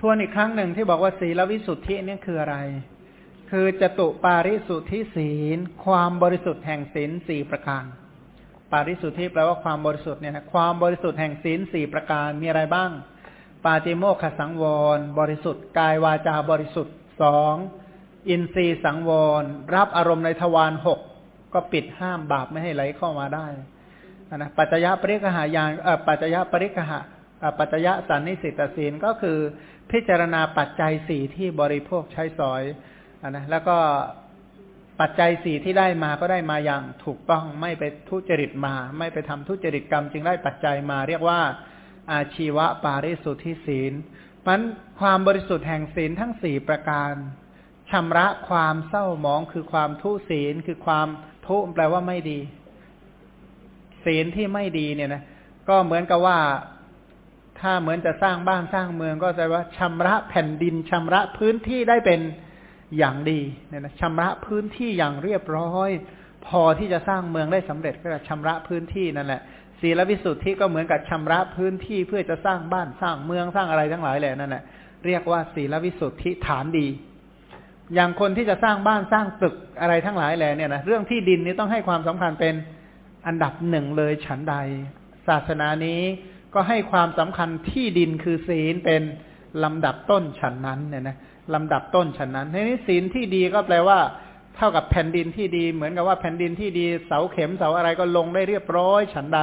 ทวนอีกครั้งหนึ่งที่บอกว่าศีลวิสุทธิเนี่ยคืออะไร คือจตุปาริสุทธิศีล ความบริสุทธิ์แห่งศีลสี่ประการ ปาริสุทธิแปลว่าความบริสุทธิ์เนี่ยนะความบริสุทธิ์แห่งศีลสี่ประการมีอะไรบ้าง ปาติโมขสังวร บริสุทธิ์กายวาจาบริสุทธิ์สองอินทรีสังวร รับอารมณ์ในทวารหกก็ปิดห้ามบาปไม่ให้ไหลเข้ามาได้นะปัจจยปริกหายานปัจจยปริกหะปัจจยสันนิสิตศีลก็คือ พิจารณาปัจจัยสี่ที่บริโภคใช้สอยอนะแล้วก็ปัจจัยสี่ที่ได้มาก็ได้มาอย่างถูกต้องไม่ไปทุจริตมา ไม่ไปทำทุจริตกรรม จึงได้ปัจจัยมา เรียกว่า อาชีวะปาริสุทธิศีลมันความบริสุทธิ์แห่งศีลทั้งสี่ประการชำระความเศร้าหมองคือความทุศีลคือความทุแปลว่าไม่ดี ศีลที่ไม่ดีเนี่ยนะก็เหมือนกับว่า ถ้าเหมือนจะสร้างบ้านสร้างเมืองก็จะว่าชำระแผ่นดินชำระพื้นที่ได้เป็นอย่างดีเนี่ยนะชำระพื้นที่อย่างเรียบร้อย พอที่จะสร้างเมืองได้สำเร็จก็จะชำระพื้นที่นั่นแหละศีลวิสุทธิก็เหมือนกับชำระพื้นที่เพื่อจะสร้างบ้านสร้างเมืองสร้างอะไรทั้งหลายแหละนั่นแหละเรียกว่าศีลวิสุทธิฐานดี อย่างคนที่จะสร้างบ้านสร้างตึกอะไรทั้งหลายแหละเนี่ยนะเรื่องที่ดินนี้ต้องให้ความสำคัญเป็นอันดับหนึ่งเลยฉันใด ศาสนานี้ ก็ให้ความสำคัญที่ดินคือศีลเป็นลำดับต้นฉันนั้นเนี่ยนะลำดับต้นฉันนั้นในนี้ศีลที่ดีก็แปลว่า เท่ากับแผ่นดินที่ดี เหมือนกับว่าแผ่นดินที่ดีเสาเข็มเสาอะไรก็ลงได้เรียบร้อย ฉันใด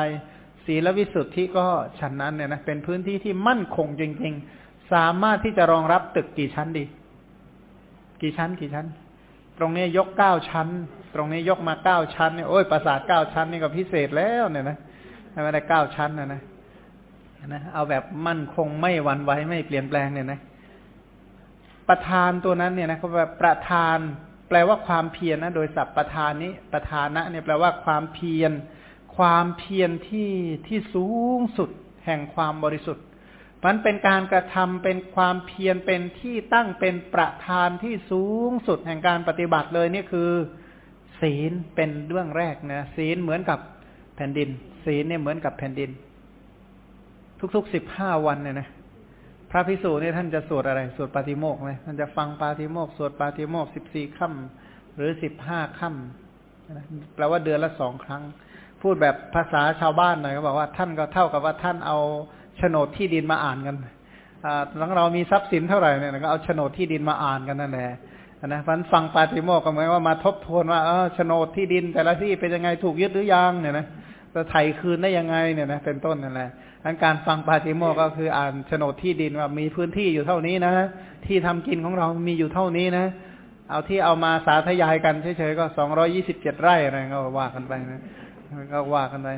ศีลวิสุทธิก็ฉันนั้นเนี่ยนะเป็นพื้นที่ที่มั่นคงจริง ๆ สามารถที่จะรองรับตึกกี่ชั้นดี กี่ชั้นกี่ชั้น ตรงนี้ยกเก้าชั้น ตรงนี้ยกมาเก้าชั้นเนี่ยโอ้ยปราสาทเก้าชั้นนี่ก็พิเศษแล้วเนี่ยนะไม่ได้เก้าชั้นนะนะ นะเอาแบบมั่นคงไม่หวั่นไหวไม่เปลี่ยนแปลงเนี่ยนะ ประธานตัวนั้นเนี่ยนะเขาแบบประธาน แปลว่าความเพียรนะโดยศัพท์ประธานนี้ประธานะเนี่ยแปลว่าความเพียร ความเพียรที่ที่สูงสุดแห่งความบริสุทธิ์มันเป็นการกระทำเป็นความเพียรเป็นที่ตั้งเป็นประธานที่สูงสุดแห่งการปฏิบัติเลยนี่คือ ศีลเป็นเรื่องแรกนะศีลเหมือนกับแผ่นดิน ศีลเนี่ยเหมือนกับแผ่นดิน ทุกๆสิบห้าวันเนี่ยนะพระพิสูจน์เนี่ยท่านจะสวดอะไร สวดปาติโมกไหมท่านจะฟังปาติโมกสวดปาติโมกสิบสี่ค่ำหรือสิบห้าค่ำแปลว่าเดือนละสองครั้ง พูดแบบภาษาชาวบ้านหน่อยก็บอกว่าท่านก็เท่ากับว่าท่านเอาโฉนดที่ดินมาอ่านกันทั้งเรามีทรัพย์สินเท่าไหร่เนี่ยก็เอาโฉนดที่ดินมาอ่านกันนั่นแหละนะฟันฟังปาติโมกก็เหมือนว่ามาทบทวนว่าเออโฉนดที่ดินแต่ละที่เป็นยังไงถูกยึดหรือยังเนี่ยนะจะไถ่คืนได้ยังไงเนี่ยนะเป็นต้นนั่นแหละ ทั้นการฟังปาติโมก็คืออ่านโฉนดที่ดินว่ามีพื้นที่อยู่เท่านี้นะ ที่ทำกินของเรามีอยู่เท่านี้นะ เอาที่เอามาสาธยายกันเฉยๆก็สองร้อยี่สิบเจ็ดไร่อะไรก็ว่ากันไปนะก็ว่ากันไป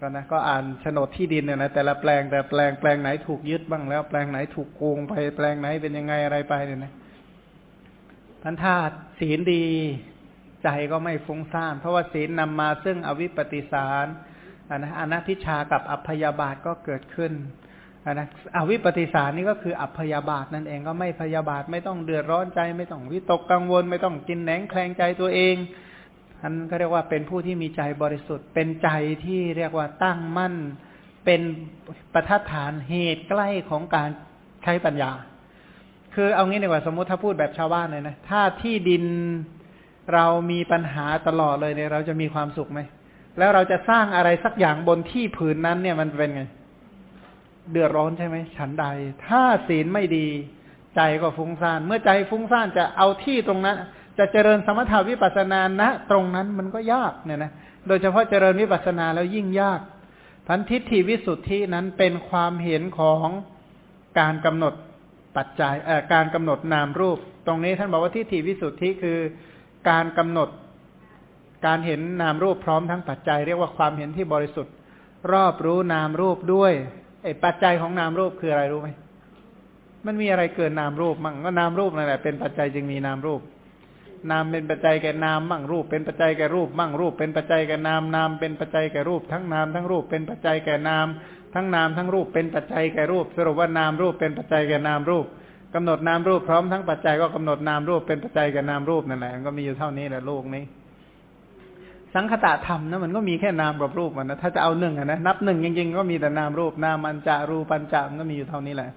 ก็นะก็อ่านโฉนดที่ดินเนี่ยนะแต่ละแปลงแต่แปลงแปลงไหนถูกยึดบ้างแล้ว แปลงไหนถูกโกงไปแปลงไหนเป็นยังไงอะไรไปเนี่ยนะพันธาตุศีลดี ใจก็ไม่ฟุ้งซ่าน เพราะว่าศีลนำมาซึ่งอวิปปิสาร อันนะอนัพิชากับอัพยาบาทก็เกิดขึ้นอันนะอวิปปิสารนี่ก็คืออัพยาบาทนั่นเองก็ไม่พยาบาทไม่ต้องเดือดร้อนใจ ไม่ต้องวิตกกังวล ไม่ต้องกินแหนงแคลงใจตัวเองอันก็เรียกว่าเป็นผู้ที่มีใจบริสุทธิ์ เป็นใจที่เรียกว่าตั้งมั่น เป็นประทัดฐานเหตุใกล้ของการใช้ปัญญา คือเอางี้ดีกว่าสมมติถ้าพูดแบบชาวบ้านเลยนะ ถ้าที่ดินเรามีปัญหาตลอดเลยเนี่ยเราจะมีความสุขไหม แล้วเราจะสร้างอะไรสักอย่างบนที่ผืนนั้นเนี่ยมันเป็นไง เดือดร้อนใช่ไหมฉันใด ถ้าศีลไม่ดี ใจก็ฟุ้งซ่าน เมื่อใจฟุ้งซ่านจะเอาที่ตรงนั้น จะเจริญสมถาวิปัสสนาณตรงนั้นมันก็ยากเนี่ยนะโดยเฉพาะเจริญวิปัสสนาแล้วยิ่งยากพันทิฏฐิวิสุทธินั้นเป็นความเห็นของการกำหนดปัจจัยการกำหนดนามรูป ตรงนี้ท่านบอกว่าทิฏฐิวิสุทธิคือการกำหนด การเห็นนามรูปพร้อมทั้งปัจจัยเรียกว่าความเห็นที่บริสุทธิ์ รอบรู้นามรูปด้วยไอ้ปัจจัยของนามรูปคืออะไรรู้ไหมมันมีอะไรเกินนามรูปมั่งก็นามรูปนั่นแหละเป็นปัจจัยจึงมีนามรูป นามเป็นปัจจัยแก่นามมั่งรูป เป็นปัจจัยแก่รูปมั่งรูป เป็นปัจจัยแก่นามนามเป็นปัจจัยแก่รูป ทั้งนามทั้งรูปเป็นปัจจัยแก่นาม ทั้งนามทั้งรูปเป็นปัจจัยแก่รูป สรุปว่านามรูปเป็นปัจจัยแก่นามรูปกำหนดนามรูปพร้อมทั้งปัจจัยก็กำหนดนามรูปเป็นปัจจัยกับนามรูปนั่นแหละก็มีอยู่เท่านี้แหละโลกนี้ สังคตะธรรมนะมันก็มีแค่นามกับรูปมันนะถ้าจะเอาหนึ่งนะนับหนึ่งจริงๆก็มีแต่นามรูป นามันจะรูปัญจามันก็มีอยู่เท่านี้แหละ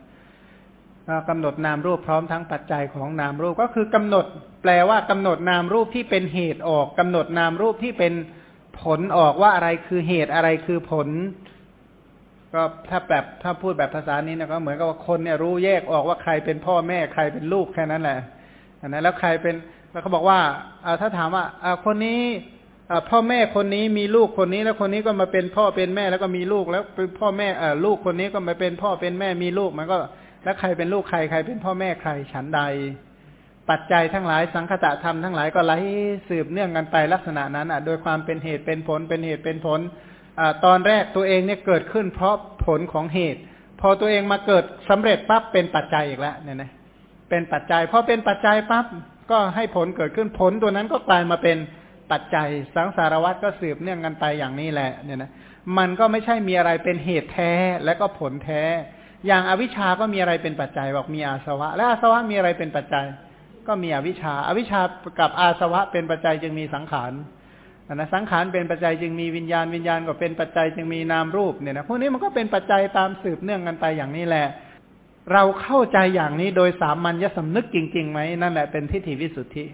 กำหนดนามรูปพร้อมทั้งปัจจัยของนามรูปก็คือกำหนด แปลว่ากำหนดนามรูปที่เป็นเหตุออกกำหนดนามรูปที่เป็นผลออกว่าอะไรคือเหตุอะไรคือผล ก็ถ้าแบบถ้าพูดแบบภาษานี้นะก็เหมือนกับว่าคนเนี่ยรู้แยกออกว่าใครเป็นพ่อแม่ใครเป็นลูกแค่นั้นแหละอันนั้นแล้วใครเป็นแล้วเขาบอกว่าถ้าถามว่าคนนี้ พ่อแม่คนนี้มีลูกคนนี้แล้วคนนี้ก็มาเป็นพ่อเป็นแม่แล้วก็มีลูกแล้วเป็นพ่อแม่ลูกคนนี้ก็มาเป็นพ่อเป็นแม่มีลูกมันก็ แล้วใครเป็นลูกใครใครเป็นพ่อแม่ใครฉันใด ปัจจัยทั้งหลายสังคตะธรรมทั้งหลายก็ไหลสืบเนื่องกันไปลักษณะนั้นอะโดยความเป็นเหตุเป็นผลเป็นเหตุเป็นผลอตอนแรกตัวเองเนี่ยเกิดขึ้นเพราะผลของเหตุ พอตัวเองมาเกิดสำเร็จปั๊บเป็นปัจจัยอีกแล้วเนี่ยนะเป็นปัจจัยพอเป็นปัจจัยปั๊บก็ให้ผลเกิดขึ้นผลตัวนั้นก็กลายมาเป็น ปัจจัย สังสารวัตรก็สืบเนื่องกันไปอย่างนี้แหละเนี่ยนะมันก็ไม่ใช่มีอะไรเป็นเหตุแท้และก็ผลแท้ อย่างอวิชาก็มีอะไรเป็นปัจจัยบอกมีอาสวะ และอาสวะมีอะไรเป็นปัจจัย ก็มีอวิชาอวิชากับอาสวะเป็นปัจจัยจึงมีสังขารนะสังขารเป็นปัจจัยจึงมีวิญญาณวิญญาณก็เป็นปัจจัยจึงมีนามรูปเนี่ยนะพวกนี้มันก็เป็นปัจจัยตามสืบเนื่องกันไปอย่างนี้แหละ เราเข้าใจอย่างนี้โดยสามัญญสำนึกจริงๆไหมนั่นแหละเป็นทิฏฐิวิสุทธิ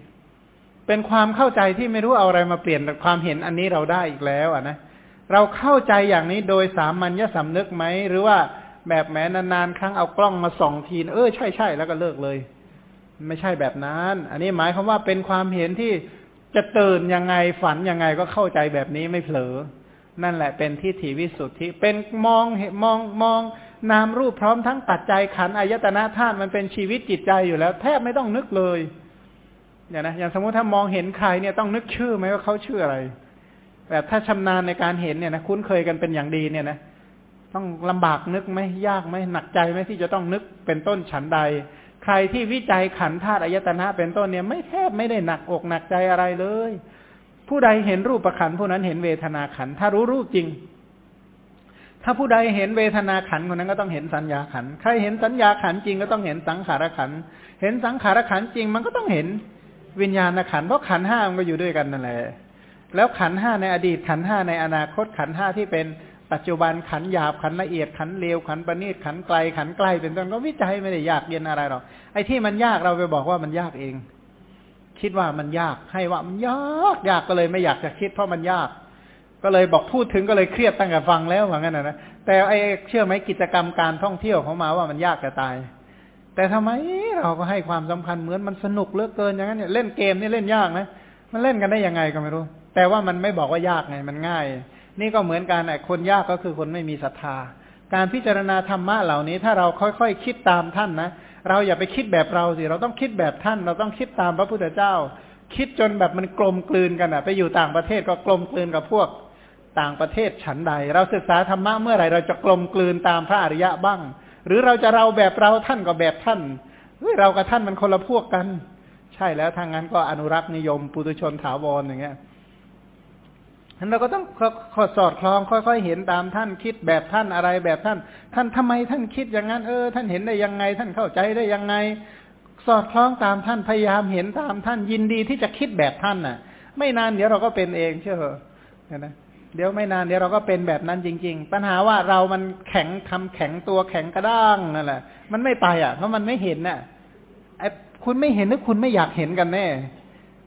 เป็นความเข้าใจที่ไม่รู้เอาอะไรมาเปลี่ยนความเห็นอันนี้เราได้อีกแล้วอะนะเราเข้าใจอย่างนี้โดยสามัญญสำนึกไหมหรือว่าแบบแม้นานๆครั้งเอากล้องมาส่องทีเออใช่ใช่แล้วก็เลิกเลย ไม่ใช่แบบนั้น อันนี้หมายความว่าเป็นความเห็นที่จะตื่นยังไงฝันยังไงก็เข้าใจแบบนี้ไม่เผลอ นั่นแหละเป็นที่ถีวิสุทธิเป็นมองเห็นมองมองนามรูปพร้อมทั้งปัจจัยขันอายตนะธาตุมันเป็นชีวิตจิตใจอยู่แล้ว แทบไม่ต้องนึกเลย เนี่ยนะอย่างสมมติถ้ามองเห็นใครเนี่ยต้องนึกชื่อไหมว่าเขาชื่ออะไร แบบถ้าชำนาญในการเห็นเนี่ยนะคุ้นเคยกันเป็นอย่างดีเนี่ยนะต้องลำบากนึกไหมยากไหมหนักใจไหมที่จะต้องนึกเป็นต้นฉันใด ใครที่วิจัยขันธาตุอายตนะเป็นต้นเนี่ย ไม่แทบไม่ได้หนักอกหนักใจอะไรเลย ผู้ใดเห็นรูปประขันผู้นั้นเห็นเวทนาขันถ้ารู้รูปจริง ถ้าผู้ใดเห็นเวทนาขันคนนั้นก็ต้องเห็นสัญญาขันใครเห็นสัญญาขันจริงก็ต้องเห็นสังขารขันเห็นสังขารขันจริงมันก็ต้องเห็น วิญญาณขันเพราะขันห้ามันก็อยู่ด้วยกันนั่นแหละแล้วขันห้าในอดีตขันห้าในอนาคตขันห้าที่เป็นปัจจุบันขันหยาบขันละเอียดขันเลวขันประณีตขันไกลขันใกล้เป็นต้นก็วิจัยไม่ได้ยากเย็นอะไรหรอกไอ้ที่มันยากเราไปบอกว่ามันยากเอง คิดว่ามันยากให้ว่ามันยากยากก็เลยไม่อยากจะคิดเพราะมันยาก ก็เลยบอกพูดถึงก็เลยเครียดตั้งแต่ฟังแล้วเหมือนกันนะแต่ไอ้เชื่อไหมกิจกรรมการท่องเที่ยวเขามาว่ามันยากจะตาย แต่ทำไมเราก็ให้ความสำคัญเหมือนมันสนุกเลือเกินอย่างนั้นเนี่ยเล่นเกมนี่เล่นยากนะมันเล่นกันได้ยังไงก็ไม่รู้ แต่ว่ามันไม่บอกว่ายากไงมันง่าย นี่ก็เหมือนกันไอ้คนยากก็คือคนไม่มีศรัทธา การพิจารณาธรรมะเหล่านี้ ถ้าเราค่อยๆคคิดตามท่านนะเราอย่าไปคิดแบบเราสิเราต้องคิดแบบท่าน เราต้องคิดตามพระพุทธเจ้า คิดจนแบบมันกลมกลืนกันอะไปอยู่ต่างประเทศก็กลมกลืนกับพวกต่างประเทศฉันใด เราศึกษาธรรมะเมื่อไหร่เราจะกลมกลืนตามพระอริยะบ้าง หรือเราจะเราแบบเราท่านก็แบบท่านเฮ้ยเรากับท่านมันคนละพวกกัน ใช่แล้วทางนั้นก็อนุรักษ์นิยม ปุถุชนถาวรอย่างเงี้ยฉะนั้นเราก็ต้องขอสอดคล้องค่อยๆเห็นตามท่านคิดแบบท่านอะไรแบบท่าน ท่านทำไมท่านคิดอย่างนั้นเออ ท่านเห็นได้ยังไง ท่านเข้าใจได้ยังไง สอดคล้องตามท่านพยายามเห็นตามท่านยินดีที่จะคิดแบบท่านน่ะ ไม่นานเดี๋ยวเราก็เป็นเองเชื่อเหรอนะ เดี๋ยวไม่นานเดี๋ยวเราก็เป็นแบบนั้นจริง ๆ ปัญหาว่าเรามันแข็งทำแข็งตัวแข็งกระด้างนั่นแหละ มันไม่ไปอะ เพราะมันไม่เห็นน่ะไอ้คุณไม่เห็นหรือคุณไม่อยากเห็นกันแน่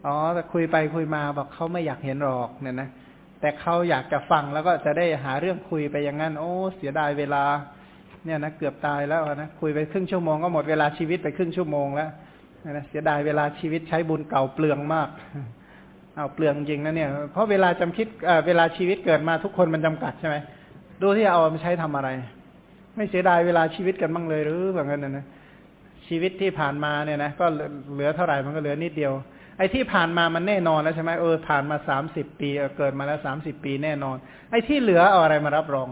อ๋อแต่คุยไปคุยมาบอกเขาไม่อยากเห็นหรอกเนี่ยนะ แต่เขาอยากจะฟังแล้วก็จะได้หาเรื่องคุยไปอย่างนั้น โอ้ เสียดายเวลา เนี่ยนะเกือบตายแล้วนะคุยไปครึ่งชั่วโมงก็หมดเวลาชีวิตไปครึ่งชั่วโมงแล้วนะเสียดายเวลาชีวิตใช้บุญเก่าเปลืองมาก เอาเปลืองจริงนะเนี่ย เพราะเวลาจำคิดเวลาชีวิตเกิดมาทุกคนมันจำกัดใช่ไหมดูที่เอามาใช้ทำอะไร ไม่เสียดายเวลาชีวิตกันบ้างเลยหรือแบบนั้นนะชีวิตที่ผ่านมาเนี่ยนะก็เหลือเท่าไหร่มันก็เหลือนิดเดียว ไอ้ที่ผ่านมามันแน่นอนแล้วใช่ไหมเออผ่านมาสามสิบปีเกิดมาแล้วสามสิบปีแน่นอน ไอ้ที่เหลือเอาอะไรมารับรอง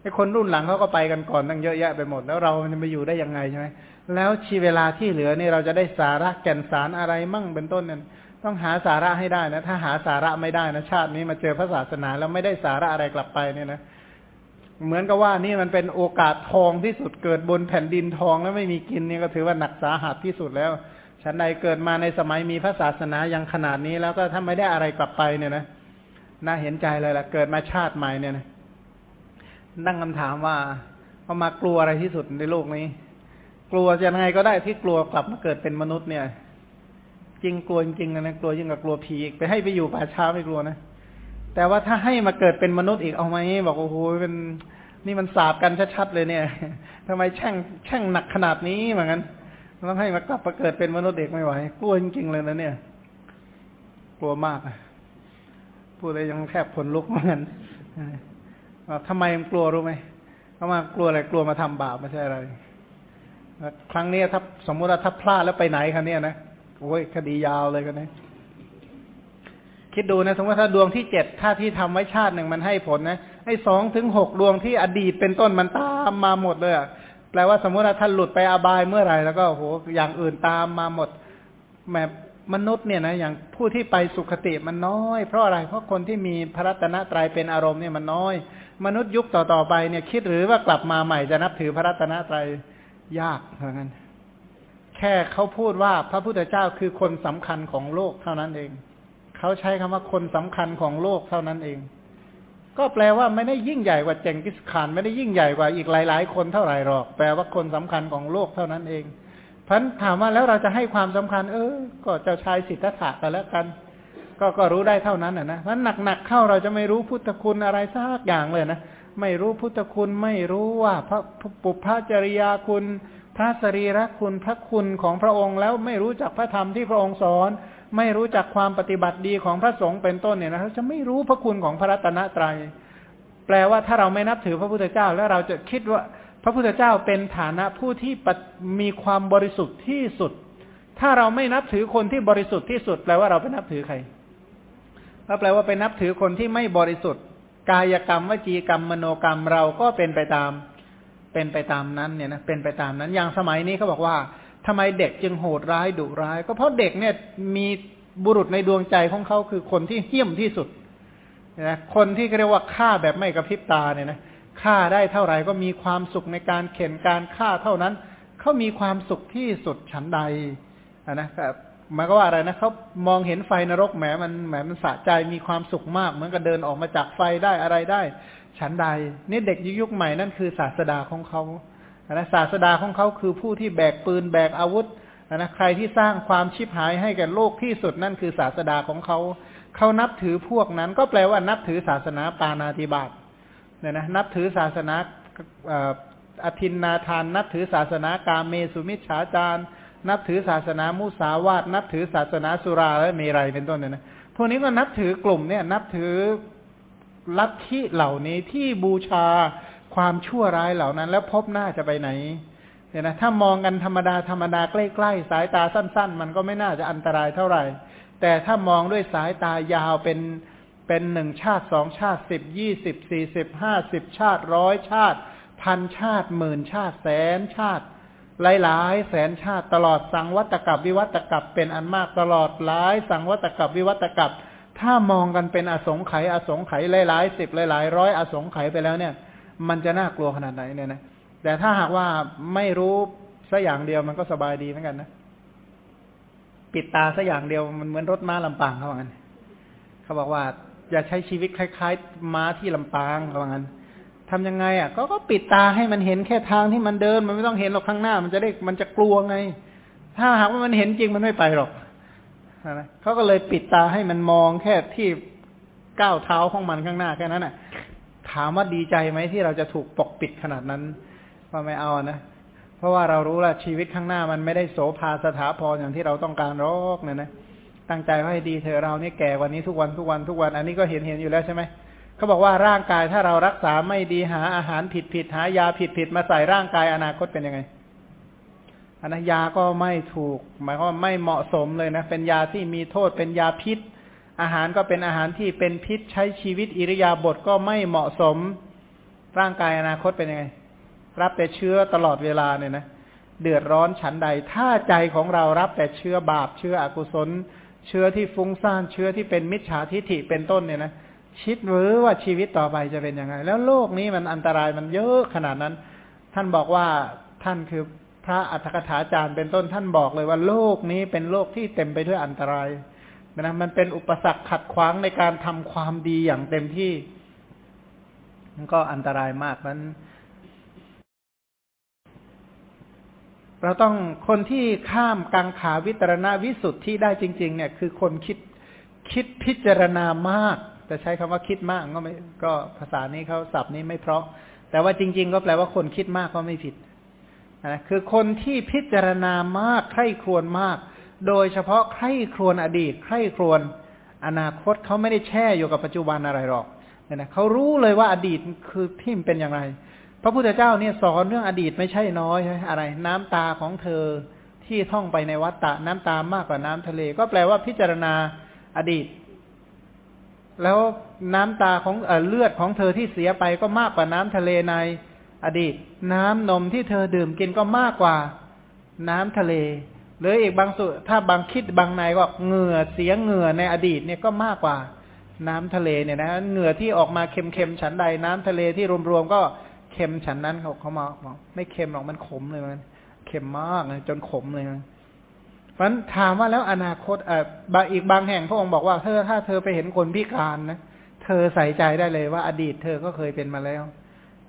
ไอ้คนรุ่นหลังเขาก็ไปกันก่อนตั้งเยอะแยะไปหมดแล้วเราจะไปอยู่ได้ยังไงใช่ไหมแล้วชีเวลาที่เหลือนี่เราจะได้สาระแก่นสารอะไรมั่งเป็นต้นเนี่ย ต้องหาสาระให้ได้นะ ถ้าหาสาระไม่ได้นะชาตินี้มาเจอพระศาสนาแล้วไม่ได้สาระอะไรกลับไปเนี่ยนะเหมือนกับว่านี่มันเป็นโอกาสทองที่สุดเกิดบนแผ่นดินทองแล้วไม่มีกินนี่ก็ถือว่าหนักสาหัสที่สุดแล้วฉันใดเกิดมาในสมัยมีพระศาสนายังขนาดนี้แล้วก็ถ้าไม่ได้อะไรกลับไปเนี่ยนะน่าเห็นใจเลยล่ะเกิดมาชาติใหม่เนี่ยนะนั่งคำถามว่าพอมากลัวอะไรที่สุดในโลกนี้ กลัวจะยังไงก็ได้ที่กลัวกลับมาเกิดเป็นมนุษย์เนี่ย จริงกลัวจริงนะกลัวยิ่งกว่ากลัวผีอีกไปให้ไปอยู่ป่าช้าไม่กลัวนะแต่ว่าถ้าให้มาเกิดเป็นมนุษย์อีกเอาไหมบอกโอ้โหเป็นนี่มันสาบกันชัดๆเลยเนี่ยทำไมแช่งแช่งหนักขนาดนี้เหมือนกันต้องให้มากลับมาเกิดเป็นมนุษย์เด็กไม่ไหวกลัวจริงๆเลยนะเนี่ย กลัวมากพูดเลยยังแทบผลลุกเหมือนกันทำไมมันกลัวรู้ไหมเพราะว่ากลัวอะไรกลัวมาทำบาปไม่ใช่อะไรครั้งนี้ถ้าสมมติว่าถ้าพลาดแล้วไปไหนคะเนี่ยนะ โอ้ยคดียาวเลยกันนะคิดดูนะสมมติถ้าดวงที่เจ็ดถ้าที่ทำไว้ชาติหนึ่งมันให้ผลนะไอ้สองถึงหกดวงที่อดีตเป็นต้นมันตามมาหมดเลยอะแปลว่าสมมติว่าท่านหลุดไปอบายเมื่อไหร่แล้วก็โหอย่างอื่นตามมาหมดแมมนุษย์เนี่ยนะอย่างผู้ที่ไปสุคติมันน้อย เพราะอะไรเพราะคนที่มีพระรัตนตรัยเป็นอารมณ์เนี่ยมันน้อย มนุษย์ยุคต่อๆไปเนี่ยคิดหรือว่ากลับมาใหม่จะนับถือพระรัตนตรัยยากเหมือนกัน แค่เขาพูดว่าพระพุทธเจ้าคือคนสำคัญของโลกเท่านั้นเอง เขาใช้คำว่าคนสำคัญของโลกเท่านั้นเอง ก็แปลว่าไม่ได้ยิ่งใหญ่กว่าเจงกิสขานไม่ได้ยิ่งใหญ่กว่าอีกหลาย ๆ คนเท่าไหร่หรอก แปลว่าคนสำคัญของโลกเท่านั้นเองพันถามว่าแล้วเราจะให้ความสำคัญ เออ ก็เจ้าชายสิทธัตถะกันแล้วกัน ก็ก็รู้ได้เท่านั้นอะนะมันหนักๆเข้าเราจะไม่รู้พุทธคุณอะไรสักอย่างเลยนะไม่รู้พุทธคุณไม่รู้ว่าพระปุพพจริยาคุณ พระสรีระคุณพระคุณของพระองค์แล้วไม่รู้จักพระธรรมที่พระองค์สอน ไม่รู้จักความปฏิบัติดีของพระสงฆ์เป็นต้นเนี่ยนะเราจะไม่รู้พระคุณของพระรัตนตรยัย แปลว่าถ้าเราไม่นับถือพระพุทธเจ้า แล้วเราจะคิดว่าพระพุทธเจ้าเป็นฐานะผู้ที่มีความบริสุทธิ์ที่สุด ถ้าเราไม่นับถือคนที่บริสุทธิ์ที่สุด แปลว่าเราไปนับถือใครก็แปลว่าไปนับถือคนที่ไม่บริสุทธิ์ กายกรรมวจีกรรมมโนกรรมเราก็เป็นไปตาม เป็นไปตามนั้นเนี่ยนะเป็นไปตามนั้น อย่างสมัยนี้เขาบอกว่าทำไมเด็กจึงโหดร้ายดุร้าย ก็เพราะเด็กเนี่ยมีบุรุษในดวงใจของเขาคือคนที่เหี้ยมที่สุดนะคนที่เรียกว่าฆ่าแบบไม่กระพริบตาเนี่ยนะฆ่าได้เท่าไหร่ก็มีความสุขในการเข็นการฆ่าเท่านั้นเขามีความสุขที่สุดฉันใดนะครับหมายก็ว่าอะไรนะเขามองเห็นไฟนรกแหมมันแหมมันสะใจมีความสุขมาก เหมือนกับเดินออกมาจากไฟได้อะไรได้ ฉันใดนี่เด็กยุคใหม่นั่นคือศาสดาของเขานะศาสดาของเขาคือผู้ที่แบกปืนแบกอาวุธนะใครที่สร้างความชิบหายให้แก่โลกที่สุดนั่นคือศาสดาของเขาเขานับถือพวกนั้น ก็แปลว่านับถือศาสนาปานาติบาตเนี่ยนะนับถือศาสนาอธินนาทาน นับถือศาสนากาเมสุมิชฌาจารนับถือศาสนามุสาวาตนับถือศาสนาสุราและเมรัยเป็นต้นเนี่ยนะพวกนี้ก็นับถือกลุ่มเนี่ยนับถือ ลัทธิเหล่านี้ที่บูชาความชั่วร้ายเหล่านั้น แล้วพบหน้าจะไปไหนเนี่ยนะถ้ามองกันธรรมดาธรรมดาใกล้ๆสายตาสั้น ๆ มันก็ไม่น่าจะอันตรายเท่าไหร่ แต่ถ้ามองด้วยสายตายาวเป็นเป็นหนึ่งชาติสองชาติสิบยี่สิบสี่สิบห้าสิบชาติร้อยชาติ พันชาติหมื่นชาติแสนชาติ หลายๆ แสนชาติตลอดสังวัตกับวิวัตกับเป็นอันมากตลอดหลายสังวัตกับวิวัตกับ ถ้ามองกันเป็นอสงไขยอสงไขยหลายๆสิบหลายๆร้อยอสงไขยไปแล้วเนี่ย มันจะน่ากลัวขนาดไหนเนี่ยนะแต่ถ้าหากว่าไม่รู้สัอย่างเดียวมันก็สบายดีเหมือนกันนะปิดตาสัอย่างเดียวมันเหมือนรถม้าลำปางเขาบอกงั้นเขาบอกว่าอย่าใช้ชีวิตคล้าย ๆ ม้าที่ลำปางเขาบอกงั้นทำยังไงอะก็ก็ปิดตาให้มันเห็นแค่ทางที่มันเดิน มันไม่ต้องเห็นหรอกข้างหน้า มันจะได้มันจะกลัวไง ถ้าหากว่ามันเห็นจริงมันไม่ไปหรอก นะเขาก็เลยปิดตาให้มันมองแค่ที่ก้าวเท้าของมันข้างหน้าแค่นั้นอะ ถามว่าดีใจไหมที่เราจะถูกปกปิดขนาดนั้นก็ไม่เอานะเพราะว่าเรารู้ว่าชีวิตข้างหน้ามันไม่ได้โสภาสถาพรอย่างที่เราต้องการรอกเนี่ยนะตั้งใจให้ดีเธอเราเนี่ยแก่วันนี้ทุกวันทุกวันทุกวัน อันนี้ก็เห็นเห็นอยู่แล้วใช่ไหมเขาบอกว่าร่างกายถ้าเรารักษาไม่ดีหาอาหารผิดผิดหายาผิดผิดมาใส่ร่างกายอนาคตเป็นยังไง อันนยาก็ไม่ถูก หมายความว่าไม่เหมาะสมเลยนะ เป็นยาที่มีโทษเป็นยาพิษ อาหารก็เป็นอาหารที่เป็นพิษใช้ชีวิตอิริยาบถก็ไม่เหมาะสม ร่างกายอนาคตเป็นยังไง รับแต่เชื้อตลอดเวลาเนี่ยนะ เดือดร้อนฉันใด ถ้าใจของเรารับแต่เชื้อบาป เชื้ออกุศล เชื้อที่ฟุ้งซ่านเชื้อที่เป็นมิจฉาทิฐิเป็นต้นเนี่ยนะคิดหรือว่าชีวิตต่อไปจะเป็นยังไง แล้วโลกนี้มันอันตรายมันเยอะขนาดนั้น ท่านบอกว่าท่านคือ พระอัฏฐกถาจารย์เป็นต้นท่านบอกเลยว่าโลกนี้เป็นโลกที่เต็มไปด้วยอันตรายนะมันเป็นอุปสรรคขัดขวางในการทำความดีอย่างเต็มที่มันก็อันตรายมากนั้นเราต้องคนที่ข้ามกังขาวิตรณวิสุทธิได้จริง ๆ เนี่ย คือคนคิดคิดพิจารณามาก แต่ใช้คำว่าคิดมากก็ไม่ก็ภาษานี้เขาศัพท์นี้ไม่เพราะ แต่ว่าจริง ๆ ก็แปลว่าคนคิดมากก็ไม่ผิด นะคือคนที่พิจารณามากใคร่ครวญมาก โดยเฉพาะใคร่ครวญอดีต ใคร่ครวญอนาคตเขาไม่ได้แช่อยู่กับปัจจุบันอะไรหรอกเนี่ยนะเขารู้เลยว่าอดีตคือที่มันเป็นอย่างไร พระพุทธเจ้าเนี่ยสอนเรื่องอดีตไม่ใช่น้อยใช่อะไร น้ำตาของเธอที่ท่องไปในวัฏฏะน้ำตามากกว่าน้ำทะเล ก็แปลว่าพิจารณาอดีต แล้วน้ำตาของเอเลือดของเธอที่เสียไปก็มากกว่าน้ำทะเลใน อดีต น้ำนมที่เธอดื่มกินก็มากกว่า น้ำทะเลหรืออีกบางสุถ้าบางคิดบางในก็เหงื่อเสียเหงื่อในอดีตเนี่ยก็มากกว่า น้ำทะเลเนี่ยนะเหงื่อที่ออกมาเค็มๆฉันใดน้ำทะเลที่รวมๆก็เค็มฉันนั้นเขาเขามาบอกไม่เค็มหรอกมันขมเลยมันเค็มมากเลยจนขมเลยมันเพราะถามว่าแล้วอนาคตเอ่อบางอีกบางแห่งพระองค์บอกว่าเธอถ้าเธอไปเห็นคนพิการนะเธอใส่ใจได้เลยว่าอดีตเธอก็เคยเป็นมาแล้ว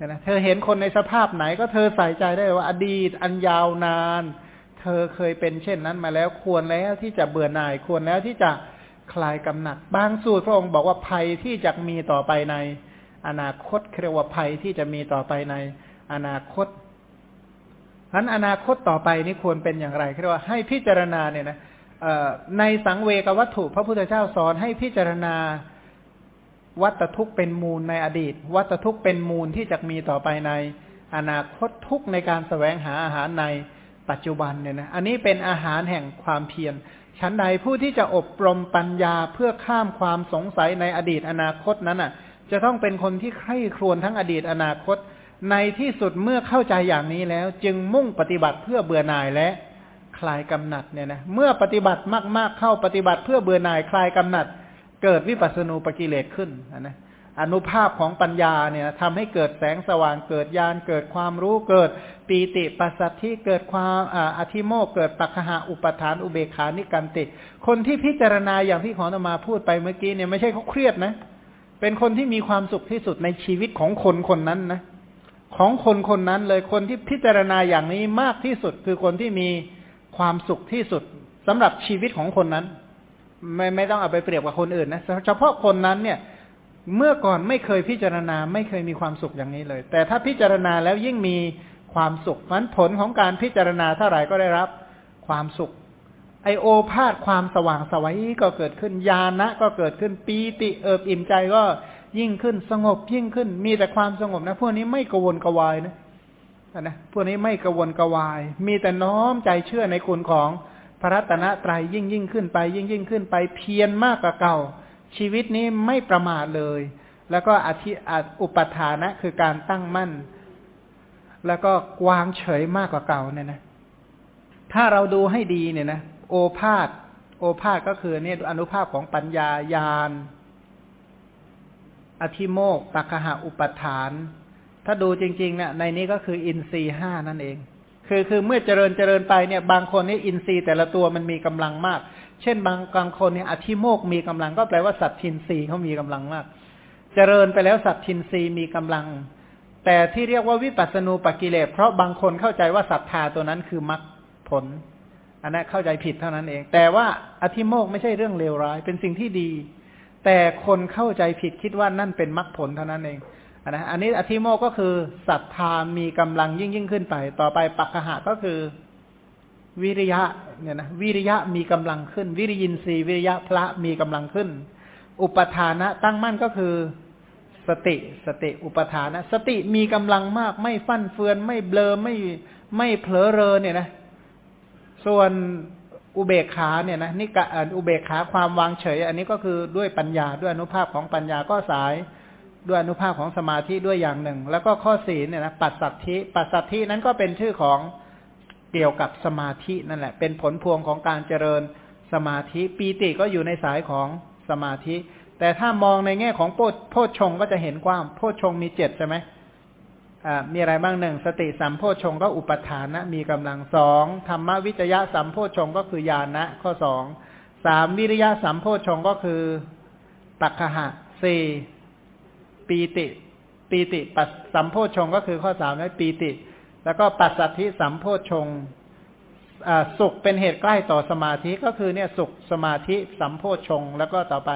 นะเธอเห็นคนในสภาพไหนก็เธอใส่ใจได้ว่าอดีตอันยาวนาน เธอเคยเป็นเช่นนั้นมาแล้วควรแล้วที่จะเบื่อหน่ายควรแล้วที่จะคลายกำหนัดบางสูตรพระองค์บอกว่าภัยที่จะมีต่อไปใน อนาคตเรียกว่าภัยที่จะมีต่อไปในอนาคตนั้นอนาคตต่อไปนี่ควรเป็นอย่างไรเรียกว่าให้พิจารณาเนี่ยนะในสังเวกวัตถุพระพุทธเจ้าสอนให้พิจารณา วัตทุกเป็นมูลในอดีต วัตทุกเป็นมูลที่จะมีต่อไปใน อนาคตทุกในการสแสวงหาอาหารในปัจจุบันเนี่ยนะอันนี้เป็นอาหารแห่งความเพียรชั้นใดผู้ที่จะอบรมปัญญาเพื่อข้ามความสงสัยในอดีตอนาคตนั้นอะ จะต้องเป็นคนที่ใคร่ครวญทั้งอดีตอนาคต ในที่สุดเมื่อเข้าใจอย่างนี้แล้ว จึงมุ่งปฏิบัติเพื่อเบื่อหน่ายและคลายกำหนัดเนี่ยนะเมื่อปฏิบัติมากๆเข้าปฏิบัติเพื่อเบื่อหน่ายคลายกำหนัด เกิดวิปัสสนูปกิเลสขึ้นนะอนุภาพของปัญญาเนี่ยทำให้เกิดแสงสว่างเกิดญาณเกิดความรู้เกิดปีติปัสสัทธิเกิดความอธิโมกเกิดปัจหาอุปทานอุเบขานิกันติ คนที่พิจารณาอย่างที่ขอนมาพูดไปเมื่อกี้เนี่ยไม่ใช่เขาเครียดนะ เป็นคนที่มีความสุขที่สุดในชีวิตของคนคนนั้นนะ ของคนคนนั้นเลยคนที่พิจารณาอย่างนี้มากที่สุดคือคนที่มีความสุขที่สุดสำหรับชีวิตของคนนั้น ไม่ไม่ต้องเอาไปเปรียบกับคนอื่นนะเฉพาะคนนั้นเนี่ย เมื่อก่อนไม่เคยพิจารณาไม่เคยมีความสุขอย่างนี้เลย แต่ถ้าพิจารณาแล้วยิ่งมีความสุขมันผลของการพิจารณาเท่าไหร่ก็ได้รับความสุข ไอโอภาษความสว่างสวัยก็เกิดขึ้นญาณะก็เกิดขึ้นปีติเอิบอิ่มใจก็ยิ่งขึ้นสงบยิ่งขึ้น มีแต่ความสงบนะพวกนี้ไม่กวนกวายนะนะพวกนี้ไม่กวนกวาย มีแต่น้อมใจเชื่อในคุณของ พระรัตนตรัยยิ่งยิ่งขึ้นไปยิ่งยิ่งขึ้นไปเพียรมากกว่าเก่า ชีวิตนี้ไม่ประมาทเลย แล้วก็อธิอุปทานะคือการตั้งมั่น แล้วก็วางเฉยมากกว่าเก่าเนี่ยนะถ้าเราดูให้ดีเนี่ยนะโอภาษโอภาษก็คือเนี่ยอนุภาพของปัญญาญาณอธิโมกตักหะอุปทาน ถ้าดูจริงๆเนี่ยในนี้ก็คืออินทรีห้านั่นเอง คือคือเมื่อเจริญเจริญไปเนี่ยบางคนนี่อินทรีย์แต่ละตัวมันมีกำลังมาก เช่นบางบางคนเนี่ยอธิโมกมีกำลังก็แปลว่าสัตทินรีเขามีกำลังมาก เจริญไปแล้วสัตทินรีมีกำลัง แต่ที่เรียกว่าวิปัสสนูปกิเลสเพราะบางคนเข้าใจว่าศรัทธาตัวนั้นคือมรรคผล อันนั้นเข้าใจผิดเท่านั้นเอง แต่ว่าอธิโมกไม่ใช่เรื่องเลวร้ายเป็นสิ่งที่ดี แต่คนเข้าใจผิดคิดว่านั่นเป็นมรรคผลเท่านั้นเอง นะอันนี้อธิโมกข์ก็คือศรัทธามีกำลังยิ่งยิ่งขึ้นไป ต่อไปปัคคหะก็คือวิริยะเนี่ยนะวิริยะมีกำลังขึ้น วิริยินทรีย์วิริยะพละมีกำลังขึ้น อุปัฏฐานะตั้งมั่นก็คือสติสติอุปัฏฐานะสติมีกำลังมาก ไม่ฟั่นเฟือน ไม่เบลอไม่ไม่เผลอเรอเนี่ยนะ ส่วนอุเบกขาเนี่ยนะนี่กอุเบกขาความวางเฉย อันนี้ก็คือด้วยปัญญาด้วยอนุภาพของปัญญาก็สาย ด้วยอนุภาพของสมาธิด้วยอย่างหนึ่ง แล้วก็ข้อสี่เนี่ยนะปัสสัทธิ ปัสสัทธินั้นก็เป็นชื่อของเกี่ยวกับสมาธินั่นแหละ เป็นผลพวงของการเจริญสมาธิปีติก็อยู่ในสายของสมาธิ แต่ถ้ามองในแง่ของโพโพชงก็จะเห็นกว้างโพชฌงมีเจ็ดใช่ไหมมีอะไรบ้างหนึ่งสติสัมโพชงก็อุปทานะ มีกำลังสองธรรมวิจยะสัมโพชงก็คือญาณนะข้อสองสามวิริยะสัมโพชงก็คือตักขะสี่ ปีติ ปีติปัสสัมโพชงก็คือข้อสามนะปีติ แล้วก็ปัสสัทธิสัมโพชงสุขเป็นเหตุใกล้ต่อสมาธิก็คือเนี่ยสุขสมาธิสัมโพชง แล้วก็ต่อไป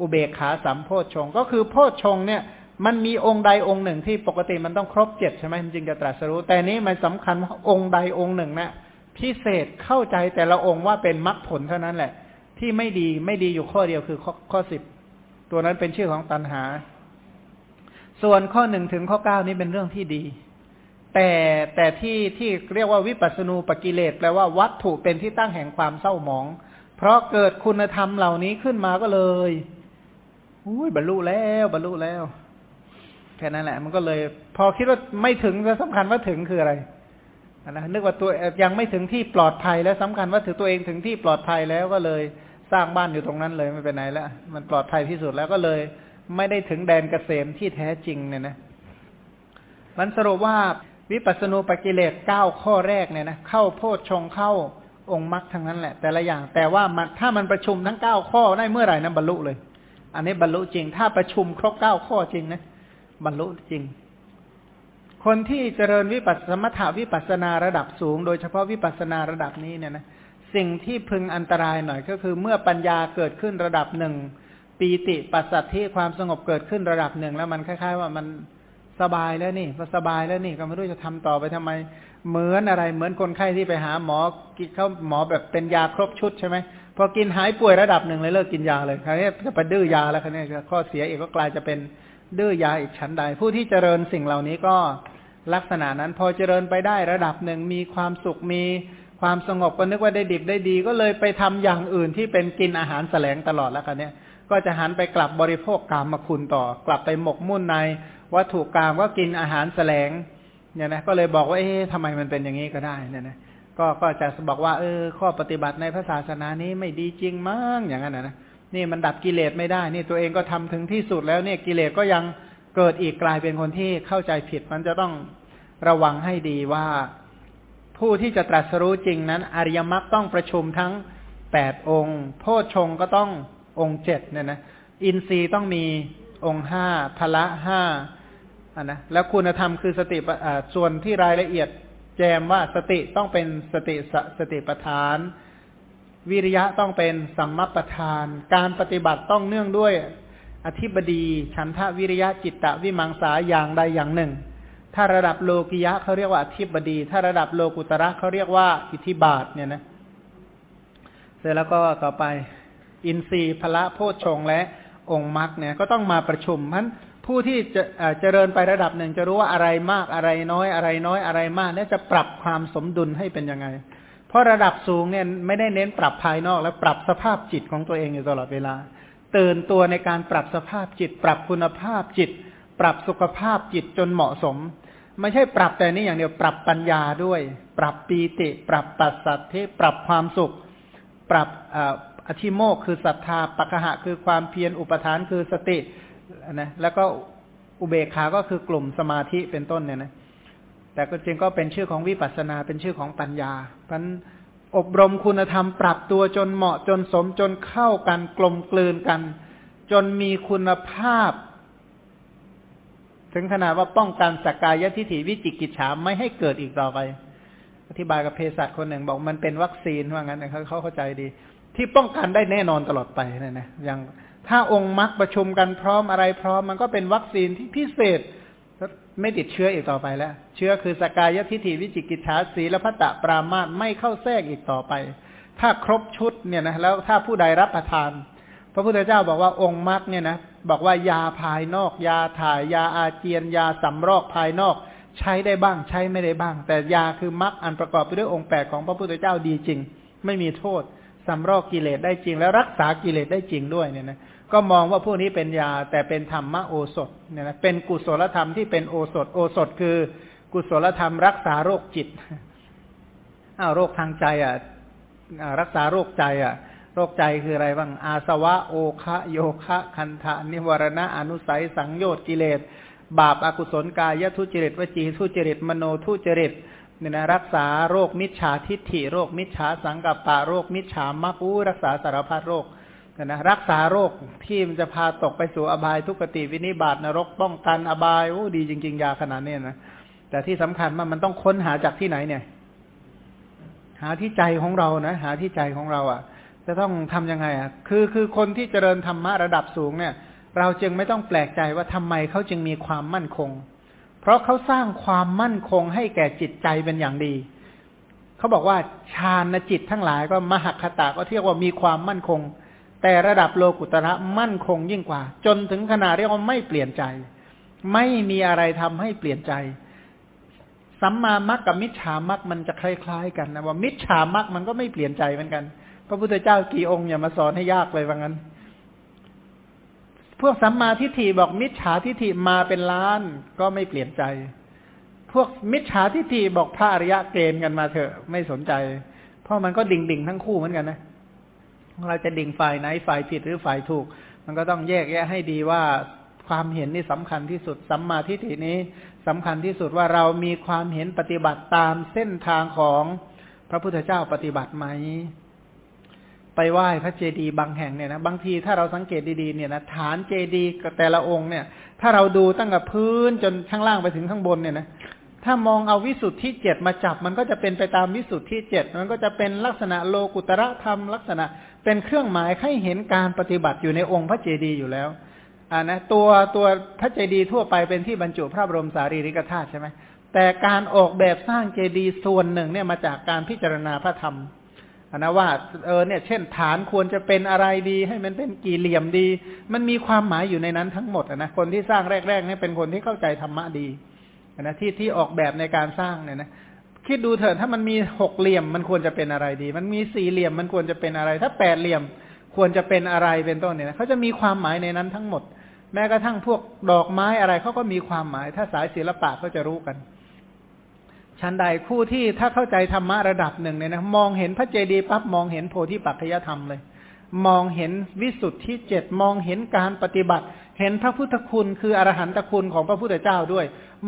อุเบกขาสัมโพชง ก็คือโพชงเนี่ยมันมีองค์ใดองค์หนึ่งที่ปกติมันต้องครบเจ็ดใช่ไหมจริงจะตรัสรู้ แต่นี้มันสำคัญว่าองค์ใดองค์หนึ่งนะพิเศษเข้าใจแต่ละองค์ว่าเป็นมรรคผลเท่านั้นแหละ ที่ไม่ดีไม่ดีอยู่ข้อเดียวคือข้อข้อสิบตัวนั้นเป็นชื่อของตัณหา ส่วนข้อหนึ่งถึงข้อเก้านี้เป็นเรื่องที่ดี แต่แต่ที่ที่เรียกว่าวิปัสสนูปกิเลสแปลว่าวัตถุเป็นที่ตั้งแห่งความเศร้าหมอง เพราะเกิดคุณธรรมเหล่านี้ขึ้นมาก็เลยอุ้ยบรรลุแล้วบรรลุแล้วแค่นั้นแหละ มันก็เลย พอคิดว่าไม่ถึงก็สำคัญว่าถึงคืออะไรนะนึกว่าตัวยังไม่ถึงที่ปลอดภัยแล้วสำคัญว่าถือตัวเองถึงที่ปลอดภัยแล้วก็เลยสร้างบ้านอยู่ตรงนั้นเลยไม่เป็นไหนแล้วมันปลอดภัยที่สุดแล้วก็เลย ไม่ได้ถึงแดนเกษมที่แท้จริงเนี่ยนะมันสรุปว่าวิปัสสนูปกิเลสเก้าข้อแรกเนี่ยนะเข้าโพชฌงเข้าองค์มรรคทั้งนั้นแหละ แต่ละอย่างแต่ว่ามันถ้ามันประชุมทั้งเก้าข้อได้เมื่อไหร่นะบรรลุเลย อันนี้บรรลุจริง ถ้าประชุมครบเก้าข้อจริงนะบรรลุจริง คนที่เจริญวิปัสสมถาวิปัสนาระดับสูง โดยเฉพาะวิปัสนาระดับนี้เนี่ยนะสิ่งที่พึงอันตรายหน่อยก็คือเมื่อปัญญาเกิดขึ้นระดับหนึ่ง ปีติปัสสัทธิความสงบเกิดขึ้นระดับหนึ่งแล้วมันคล้าย ๆ ว่ามันสบายแล้วนี่พอสบายแล้วนี่ก็ไม่รู้จะทำต่อไปทำไม เหมือนอะไร เหมือนคนไข้ที่ไปหาหมอกินเขาหมอแบบเป็นยาครบชุดใช่ไหมพอกินหายป่วยระดับหนึ่งเลยเลิกกินยาเลยคราวนี้จะไปดื้อยาแล้วคราวนี้ข้อเสียอีกก็กลายจะเป็นดื้อยาอีกชั้นใด ผู้ที่เจริญสิ่งเหล่านี้ก็ลักษณะนั้นพอเจริญไปได้ระดับหนึ่งมีความสุขมีความสงบก็นึกว่าได้ดิบได้ดี ก็เลยไปทำอย่างอื่นที่เป็นกินอาหารแสลงตลอดแล้วคันนี้ ก็จะหันไปกลับบริโภคกรรมมาคุณต่อ กลับไปหมกมุ่นในวัตถุกรรมก็กินอาหารแสลงเนี่ยนะก็เลยบอกว่าเอ๊ะทำไมมันเป็นอย่างนี้ก็ได้เนี่ยนะก็ก็จะบอกว่าเออ ข้อปฏิบัติในพระศาสนานี้ไม่ดีจริงมั้งอย่างนั้นนะนี่มันดับกิเลสไม่ได้ นี่ตัวเองก็ทำถึงที่สุดแล้วเนี่ยกิเลสก็ยังเกิดอีกกลายเป็นคนที่เข้าใจผิด มันจะต้องระวังให้ดีว่าผู้ที่จะตรัสรู้จริงนั้น อริยมรรคต้องประชุมทั้งแปดองค์ โพชฌงก็ต้อง องค์เจ็ดเนี่ยนะอินทรีย์ต้องมีองค์ห้าพละห้าอันนะแล้วคุณธรรมคือสติส่วนที่รายละเอียดแจมว่าสติต้องเป็นสติสสติปทาน วิริยะต้องเป็นสัมมาปทาน การปฏิบัติต้องเนื่องด้วย อธิบดีฉันทะวิริยะจิตตะวิมังสาอย่างใดอย่างหนึ่ง ถ้าระดับโลกิยะเขาเรียกว่าอธิบดี ถ้าระดับโลกุตระเขาเรียกว่าอิทธิบาทเนี่ยนะเสร็จแล้วก็ต่อไป อินทรีย์พละโพชฌงและองค์มรรคเนี่ยก็ต้องมาประชุมเพราะผู้ที่จะเจริญไประดับหนึ่งจะรู้ว่าอะไรมากอะไรน้อยอะไรน้อยอะไรมากเนี่ยจะปรับความสมดุลให้เป็นยังไง เพราะระดับสูงเนี่ยไม่ได้เน้นปรับภายนอก แล้วปรับสภาพจิตของตัวเองอยู่ตลอดเวลา ตื่นตัวในการปรับสภาพจิต ปรับคุณภาพจิต ปรับสุขภาพจิตจนเหมาะสม ไม่ใช่ปรับแต่นี้อย่างเดียวปรับปัญญาด้วย ปรับปีติ ปรับปัสสัทธิปรับความสุข ปรับ อธิโมกคือศรัทธาปัจหะคือความเพียรอุปทานคือสตินะแล้วก็อุเบกขาก็คือกลุ่มสมาธิเป็นต้นเนี่ยนะแต่ก็จริงก็เป็นชื่อของวิปัสสนาเป็นชื่อของปัญญาพันอบรมคุณธรรมปรับตัวจนเหมาะจนสมจนเข้ากันกลมกลืนกัน จนมีคุณภาพ ถึงขนาดว่าป้องกันสกกายทิฐิวิจิกิจฉามไม่ให้เกิดอีกต่อไป อธิบายกับเภสัชคนหนึ่งบอกมันเป็นวัคซีนว่างั้นเขาเข้าใจดี ที่ป้องกันได้แน่นอนตลอดไปนี่ยนะอย่างถ้าองค์มรรคประชุมกันพร้อมอะไรพร้อม มันก็เป็นวัคซีนที่พิเศษไม่ติดเชื้ออีกต่อไปแล้ว เชื้อคือสกายทิฏฐิวิจิกิจฉาสีและพัตตปรามาตไม่เข้าแทรกอีกต่อไป ถ้าครบชุดเนี่ยนะแล้วถ้าผู้ใดรับประทาน พระพุทธเจ้าบอกว่าองค์มรรคเนี่ยนะบอกว่ายาภายนอก ยาถ่ายยาอาเจียน ยาสำรอกภายนอก ใช้ได้บ้างใช้ไม่ได้บ้าง แต่ยาคือมรรคอันประกอบไปด้วยองค์แปดของพระพุทธเจ้าดีจริง ไม่มีโทษ สำรอกกิเลสได้จริง แล้วรักษากิเลสได้จริงด้วยเนี่ยนะก็มองว่าพวกนี้เป็นยาแต่เป็นธรรมโอสถเนี่ยนะเป็นกุศลธรรมที่เป็นโอสถ โอสถคือกุศลธรรม รักษาโรคจิตอ้าวโรคทางใจอะรักษาโรคใจอะ โรคใจคืออะไรบ้าง อาสวะโอคะโยคะคันธะนิวรณะอนุสัยสังโยชน์กิเลส บาปอากุศลกายทุจริตวจีทุจริตมโนทุจริต เนี่ยนะรักษาโรคมิจฉาทิฏฐิโรคมิจฉาสังกัปปะโรคมิจฉามักูรักษาสารพัดโรคเนี่ยนะรักษาโรคที่มันจะพาตกไปสู่อบายทุกติวินิบาตนรกป้องกันอบายโอ้ดีจริง ๆ ยาขนาดนี้นะแต่ที่สำคัญมันมันต้องค้นหาจากที่ไหนเนี่ย หาที่ใจของเรานะหาที่ใจของเราอะ่ะ จะต้องทํำยังไงอะ่ะ คือคือคนที่เจริญธรรมะระดับสูงเนี่ย เราจึงไม่ต้องแปลกใจว่าทำไมเขาจึงมีความมั่นคง ราะเขาสร้างความมั่นคงให้แก่จิตใจเป็นอย่างดี เขาบอกว่าฌานจิตทั้งหลายก็มหคตาก็เทียกว่ามีความมั่นคง แต่ระดับโลกุตระมั่นคงยิ่งกว่า จนถึงขนาดเรียกว่าไม่เปลี่ยนใจ ไม่มีอะไรทำให้เปลี่ยนใจ สัมมามักกับมิจฉามักมันจะคล้ายๆ กันนะว่ามิจฉามักมันก็ไม่เปลี่ยนใจเหมือนกัน พระพุทธเจ้ากี่องค์อย่ามาสอนให้ยากเลยว่างั้น พวกสัมมาทิฏฐิบอกมิจฉาทิฏฐิมาเป็นล้านก็ไม่เปลี่ยนใจ พวกมิจฉาทิฏฐิบอกพระอริยะเกณฑ์กันมาเถอะไม่สนใจ เพราะมันก็ดิ่งดิ่งทั้งคู่เหมือนกันนะ เราจะดิ่งฝ่ายไหนฝ่ายผิดหรือฝ่ายถูก มันก็ต้องแยกแยะให้ดีว่าความเห็นนี่สำคัญที่สุดสัมมาทิฏฐินี้สำคัญที่สุดว่าเรามีความเห็นปฏิบัติตามเส้นทางของพระพุทธเจ้าปฏิบัติไหม ไปไหว้พระเจดีย์บางแห่งเนี่ยนะบางทีถ้าเราสังเกตดีๆเนี่ยนะฐานเจดีย์แต่ละองค์เนี่ย ถ้าเราดูตั้งแต่พื้นจนข้างล่างไปถึงข้างบนเนี่ยนะถ้ามองเอาวิสุทธิเจ็ดมาจับมันก็จะเป็นไปตามวิสุทธิเจ็ดมันก็จะเป็นลักษณะโลกุตระธรรมลักษณะเป็นเครื่องหมายให้เห็นการปฏิบัติอยู่ในองค์พระเจดีย์อยู่แล้วอ่านะตัวตัวพระเจดีย์ทั่วไปเป็นที่บรรจุพระบรมสารีริกธาตุใช่ไหมแต่การออกแบบสร้างเจดีย์ส่วนหนึ่งเนี่ยมาจากการพิจารณาพระธรรม นะว่าเออเนี่ยเช่นฐานควรจะเป็นอะไรดี ให้มันเป็นกี่เหลี่ยมดี มันมีความหมายอยู่ในนั้นทั้งหมดนะคนที่สร้างแรกๆเนี่ยเป็นคนที่เข้าใจธรรมะดีนะที่ที่ออกแบบในการสร้างเนี่ยนะคิดดูเถิดถ้ามันมีหกเหลี่ยมมันควรจะเป็นอะไรดี มันมีสี่เหลี่ยมมันควรจะเป็นอะไร ถ้าแปดเหลี่ยมควรจะเป็นอะไรเป็นต้นเนี่ยเขาจะมีความหมายในนั้นทั้งหมด แม้กระทั่งพวกดอกไม้อะไรเขาก็มีความหมาย ถ้าสายศิลปะก็จะรู้กัน ชั้นใดคู่ที่ถ้าเข้าใจธรรมะระดับหนึ่งเนี่ยนะมองเห็นพระเจดีย์ปั๊บมองเห็นโพธิปัจจยธรรมเลย มองเห็นวิสุทธิเจ็ดมองเห็นการปฏิบัติ เห็นพระพุทธคุณคืออรหันตคุณของพระพุทธเจ้าด้วย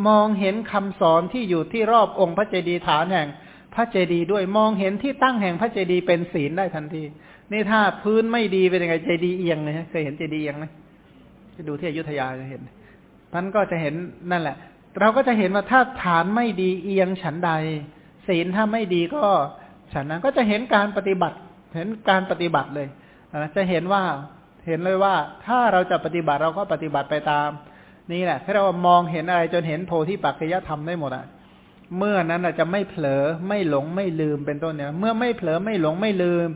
มองเห็นคำสอนที่อยู่ที่รอบองค์พระเจดีย์ฐานแห่งพระเจดีย์ด้วยมองเห็นที่ตั้งแห่งพระเจดีย์เป็นศีลได้ทันทีนี่ถ้าพื้นไม่ดีเป็นยังไงเจดีย์เอียงเลยเคยเห็นเจดีย์เอียงไหมดูที่อยุธยาจะเห็นท่านก็จะเห็นนั่นแหละ เราก็จะเห็นว่าถ้าฐานไม่ดีเอียงฉันใด ศีลถ้าไม่ดีก็ฉันนั้นก็จะเห็นการปฏิบัติ เห็นการปฏิบัติเลยะจะเห็นว่าเห็นเลยว่า ถ้าเราจะปฏิบัติเราก็ปฏิบัติไปตาม นี่แหละที่เรามองเห็นอะไรจนเห็นโพธิปัจจยธรรมได้หมดอะเมื่อนั้นจะไม่เผลอไม่หลงไม่ลืมเป็นต้นเนี่ย เมื่อไม่เผลอไม่หลงไม่ลืม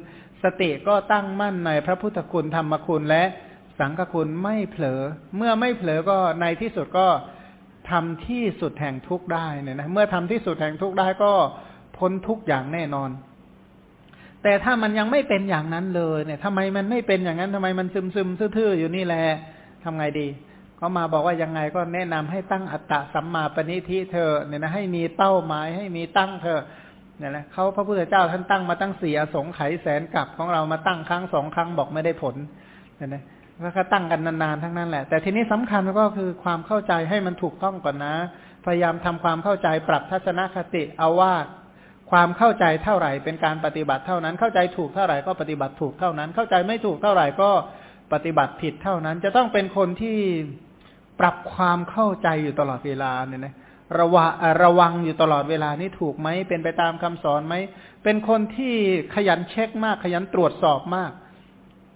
สติก็ตั้งมั่นในพระพุทธคุณธรรมคุณและสังฆคุณไม่เผลอ เมื่อไม่เผลอก็ในที่สุดก็ ทำที่สุดแห่งทุกได้เนี่ยนะเมื่อทำที่สุดแห่งทุกได้ก็พ้นทุกอย่างแน่นอน แต่ถ้ามันยังไม่เป็นอย่างนั้นเลยเนี่ยทำไมมันไม่เป็นอย่างนั้นทำไมมันซึมซึมซื่อๆอยู่นี่แหละทำไงดีเขามาบอกว่ายังไงก็แนะนำให้ตั้งอัตตะสัมมาปณิทิเธอเนี่ยนะให้มีเป้าหมายให้มีตั้งเธอเนี่ยนะเขาพระพุทธเจ้าท่านตั้งมาตั้งสี่อสงไขยแสนกับของเรามาตั้งครั้งสองครั้งบอกไม่ได้ผลเนี่ยนะ แล้วก็ตั้งกันนานๆทั้งนั้นแหละ แต่ทีนี้สำคัญก็คือความเข้าใจให้มันถูกต้องก่อนนะ พยายามทำความเข้าใจปรับทัศนคติเอาว่าความเข้าใจเท่าไหร่เป็นการปฏิบัติเท่านั้น เข้าใจถูกเท่าไหร่ก็ปฏิบัติถูกเท่านั้น เข้าใจไม่ถูกเท่าไหร่ก็ปฏิบัติผิดเท่านั้น จะต้องเป็นคนที่ปรับความเข้าใจอยู่ตลอดเวลาเนี่ยนะระวะระวังอยู่ตลอดเวลานี่ถูกไหมเป็นไปตามคำสอนไหมเป็นคนที่ขยันเช็คมากขยันตรวจสอบมาก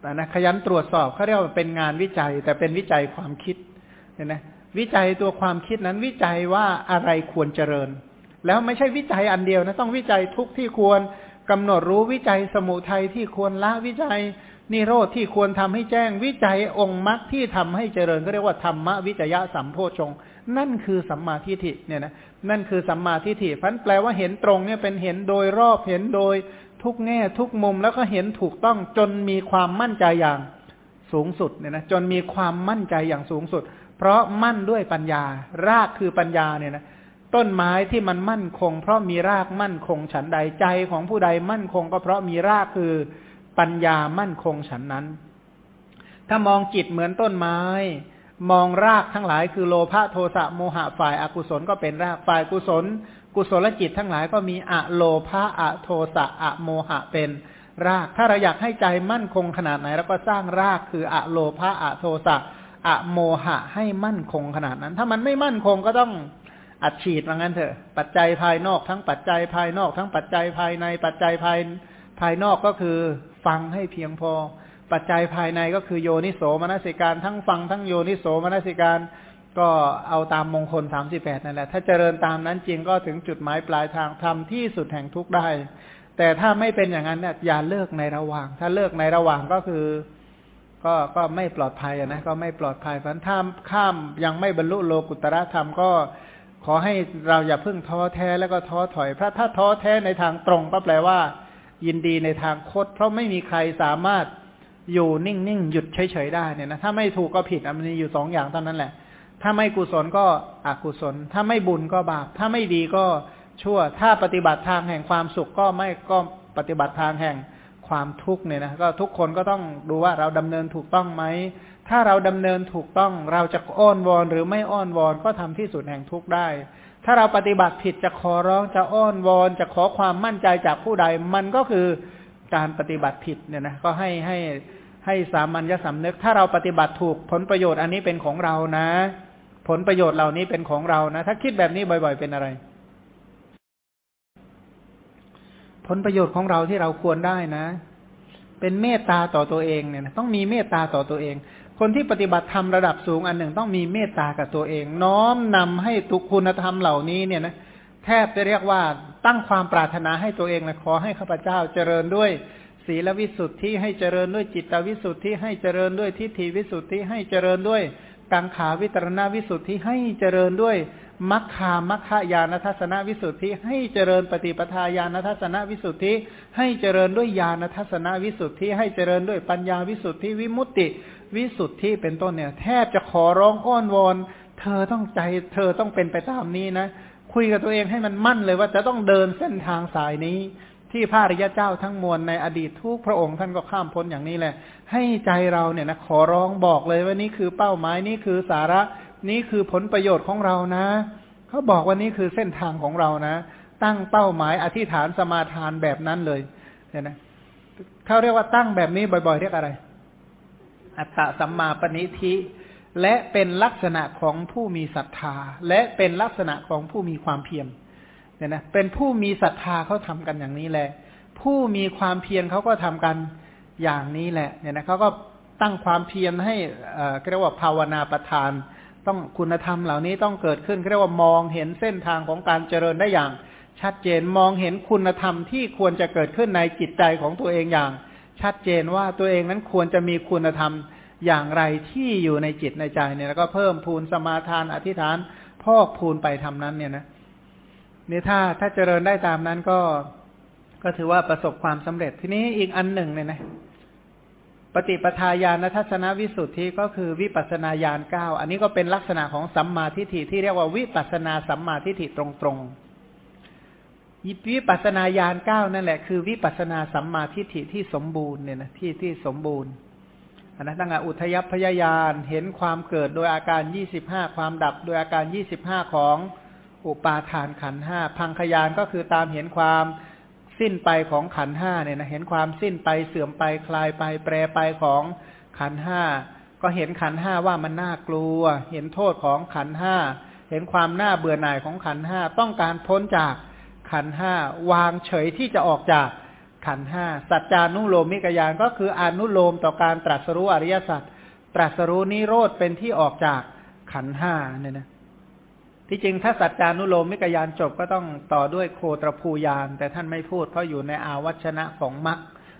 นะขยันตรวจสอบเขาเรียกว่าเป็นงานวิจัย แต่เป็นวิจัยความคิดเห็นไหมวิจัยตัวความคิดนั้นวิจัยว่าอะไรควรเจริญ แล้วไม่ใช่วิจัยอันเดียวนะต้องวิจัยทุกที่ควรกำหนดรู้วิจัยสมุทัยที่ควรละวิจัยนิโรธที่ควรทำให้แจ้ง วิจัยองค์มรรคที่ทำให้เจริญก็เรียกว่าธรรมวิจยะสัมโพชงนั่นคือสัมมาทิฏฐิเนี่ยนะนั่นคือสัมมาทิฏฐิพันแปลว่าเห็นตรงเนี่ยเป็นเห็นโดยรอบเห็นโดย ทุกแง่ทุกมุมแล้วก็เห็นถูกต้องจนมีความมั่นใจอย่างสูงสุดเนี่ยนะจนมีความมั่นใจอย่างสูงสุด เพราะมั่นด้วยปัญญา รากคือปัญญาเนี่ยนะต้นไม้ที่มันมั่นคง เพราะมีรากมั่นคงฉันใดใจของผู้ใดมั่นคง ก็เพราะมีรากคือปัญญามั่นคงฉันนั้น ถ้ามองจิตเหมือนต้นไม้ มองรากทั้งหลายคือโลภะโทสะโมหะฝ่ายอากุศลก็เป็นรากฝ่ายกุศล กุศลจิตทั้งหลายก็มีอะโลภะอะโทสะอะโมหะเป็นราก ถ้าเราอยากให้ใจมั่นคงขนาดไหนเราก็สร้างรากคืออะโลภะอะโทสะอะโมหะให้มั่นคงขนาดนั้น ถ้ามันไม่มั่นคงก็ต้องอัดฉีดว่างั้นเถอะ ปัจจัยภายนอกทั้งปัจจัยภายนอกทั้งปัจจัยภายในปัจจัยภายภายนอกก็คือฟังให้เพียงพอ ปัจจัยภายในก็คือโยนิโสมนสิการ ทั้งฟังทั้งโยนิโสมนสิการ ก็เอาตามมงคลสามสิบแปดนั่นแหละ ถ้าเจริญตามนั้นจริงก็ถึงจุดหมายปลายทางทำที่สุดแห่งทุกได้ แต่ถ้าไม่เป็นอย่างนั้นเนี่ยอย่าเลิกในระหว่าง ถ้าเลิกในระหว่างก็คือ ก็ก็ไม่ปลอดภัยนะก็ไม่ปลอดภัยเพราะถ้าข้ามยังไม่บรรลุโลกุตระธรรมก็ขอให้เราอย่าเพิ่งท้อแท้แล้วก็ท้อถอยเพราะถ้าท้อแท้ในทางตรงก็แปลว่า ยินดีในทางคดเพราะไม่มีใครสามารถอยู่นิ่งๆหยุดเฉยๆได้เนี่ยนะถ้าไม่ถูกก็ผิดมันมีอยู่สองอย่างเท่านั้นแหละ ถ้าไม่กุศลก็อกุศล ถ้าไม่บุญก็บาป ถ้าไม่ดีก็ชั่ว ถ้าปฏิบัติทางแห่งความสุขก็ไม่ก็ปฏิบัติทางแห่งความทุกข์เนี่ยนะก็ทุกคนก็ต้องดูว่าเราดำเนินถูกต้องไหม ถ้าเราดำเนินถูกต้องเราจะอ้อนวอนหรือไม่อ้อนวอนก็ทำที่สุดแห่งทุกข์ได้ ถ้าเราปฏิบัติผิดจะขอร้องจะอ้อนวอน จะขอความมั่นใจจากผู้ใด มันก็คือการปฏิบัติผิดเนี่ยนะก็ให้ให้ให้สามัญญสำนึก ถ้าเราปฏิบัติถูกผลประโยชน์อันนี้เป็นของเรานะ ผลประโยชน์เหล่านี้เป็นของเรานะ ถ้าคิดแบบนี้บ่อย ๆ เป็นอะไร ผลประโยชน์ของเราที่เราควรได้นะ เป็นเมตตาต่อตัวเองเนี่ยนะต้องมีเมตตาต่อตัวเอง คนที่ปฏิบัติธรรมระดับสูงอันหนึ่ง ต้องมีเมตตากับตัวเอง น้อมนำให้ทุกคุณธรรมเหล่านี้เนี่ยนะแทบจะเรียกว่าตั้งความปรารถนาให้ตัวเองนะขอให้ข้าพเจ้าเจริญด้วยศีลวิสุทธิให้เจริญด้วยจิตวิสุทธิให้เจริญด้วยทิฏฐิวิสุทธิให้เจริญด้วย กังขาวิตรณวิสุทธิให้เจริญด้วยมัคคามัคคายานทัศนวิสุทธิ ให้เจริญปฏิปทาญาณทัศนวิสุทธิ ให้เจริญด้วยญาณทัศนวิสุทธิ ให้เจริญด้วยปัญญาวิสุทธิวิมุตติ วิสุทธิเป็นต้นเนี่ยแทบจะขอร้องอ้อนวอนเธอต้องใจเธอต้องเป็นไปตามนี้นะ คุยกับตัวเองให้มันมั่นเลยว่าจะต้องเดินเส้นทางสายนี้ ที่พระริยเจ้าทั้งมวลในอดีตทุกพระองค์ท่านก็ข้ามพ้นอย่างนี้แหละ ให้ใจเราเนี่ยนะขอร้องบอกเลยว่านี่คือเป้าหมายนี่คือสาระ นี่คือผลประโยชน์ของเรานะเขาบอกว่านี่คือเส้นทางของเรานะ ตั้งเป้าหมายอธิษฐานสมาทานแบบนั้นเลยเห็นไหมเขาเรียกว่าตั้งแบบนี้บ่อย ๆ เรียกอะไร อัตตสัมมาปณิธิและเป็นลักษณะของผู้มีศรัทธา และเป็นลักษณะของผู้มีความเพียร เนี่ยนะเป็นผู้มีศรัทธาเขาทำกันอย่างนี้แหละ ผู้มีความเพียรเขาก็ทำกันอย่างนี้แหละ เนี่ยนะเขาก็ตั้งความเพียรให้เรียกว่าภาวนาประทาน ต้องคุณธรรมเหล่านี้ต้องเกิดขึ้นเรียกว่ามองเห็นเส้นทางของการเจริญได้อย่าง ชัดเจนมองเห็นคุณธรรมที่ควรจะเกิดขึ้นในจิตใจของตัวเองอย่าง ชัดเจนว่าตัวเองนั้นควรจะมีคุณธรรมอย่างไรที่อยู่ในจิตในใจเนี่ยแล้วก็เพิ่มพูนสมาทานอธิษฐานพอกพูนไปทำนั้นเนี่ยนะ นี่ถ้าถ้าเจริญได้ตามนั้นก็ก็ถือว่าประสบความสำเร็จทีนี้อีกอันหนึ่งเนี่ยนะปฏิปทาญาณทัศนวิสุทธิก็คือวิปัสนาญาณเก้าอันนี้ก็เป็นลักษณะของสัมมาทิฏฐิที่เรียกว่าวิปัสนาสัมมาทิฏฐิตรงๆวิปัสนาญาณเก้านั่นแหละ คือวิปัสนาสัมมาทิฏฐิที่สมบูรณ์เนี่ยนะที่ที่สมบูรณ์อันนั้นตั้งแต่อุทยพยายานเห็นความเกิดโดยอาการยี่สิบห้าความดับโดยอาการยี่สิบห้าของ อุปาทานขันห้าพังขยานก็คือตามเห็นความสิ้นไปของขันห้าเนี่ยนะเห็นความสิ้นไปเสื่อมไปคลายไปแปรไปของขันห้าก็เห็นขันห้าว่ามันน่ากลัว เห็นโทษของขันห้าเห็นความน่าเบื่อหน่ายของขันห้าต้องการพ้นจากขันห้าวางเฉยที่จะออกจากขันห้าสัจจานุโลมิกยานก็คืออนุโลมต่อการตรัสรู้อริยสัจตรัสรู้นิโรธเป็นที่ออกจากขันห้าเนี่ยนะ ที่จริงถ้าสัจจานุโลมิกยานจบก็ต้องต่อด้วยโคตรภูยาน แต่ท่านไม่พูดเพราะอยู่ในอาวัชนะของมรรค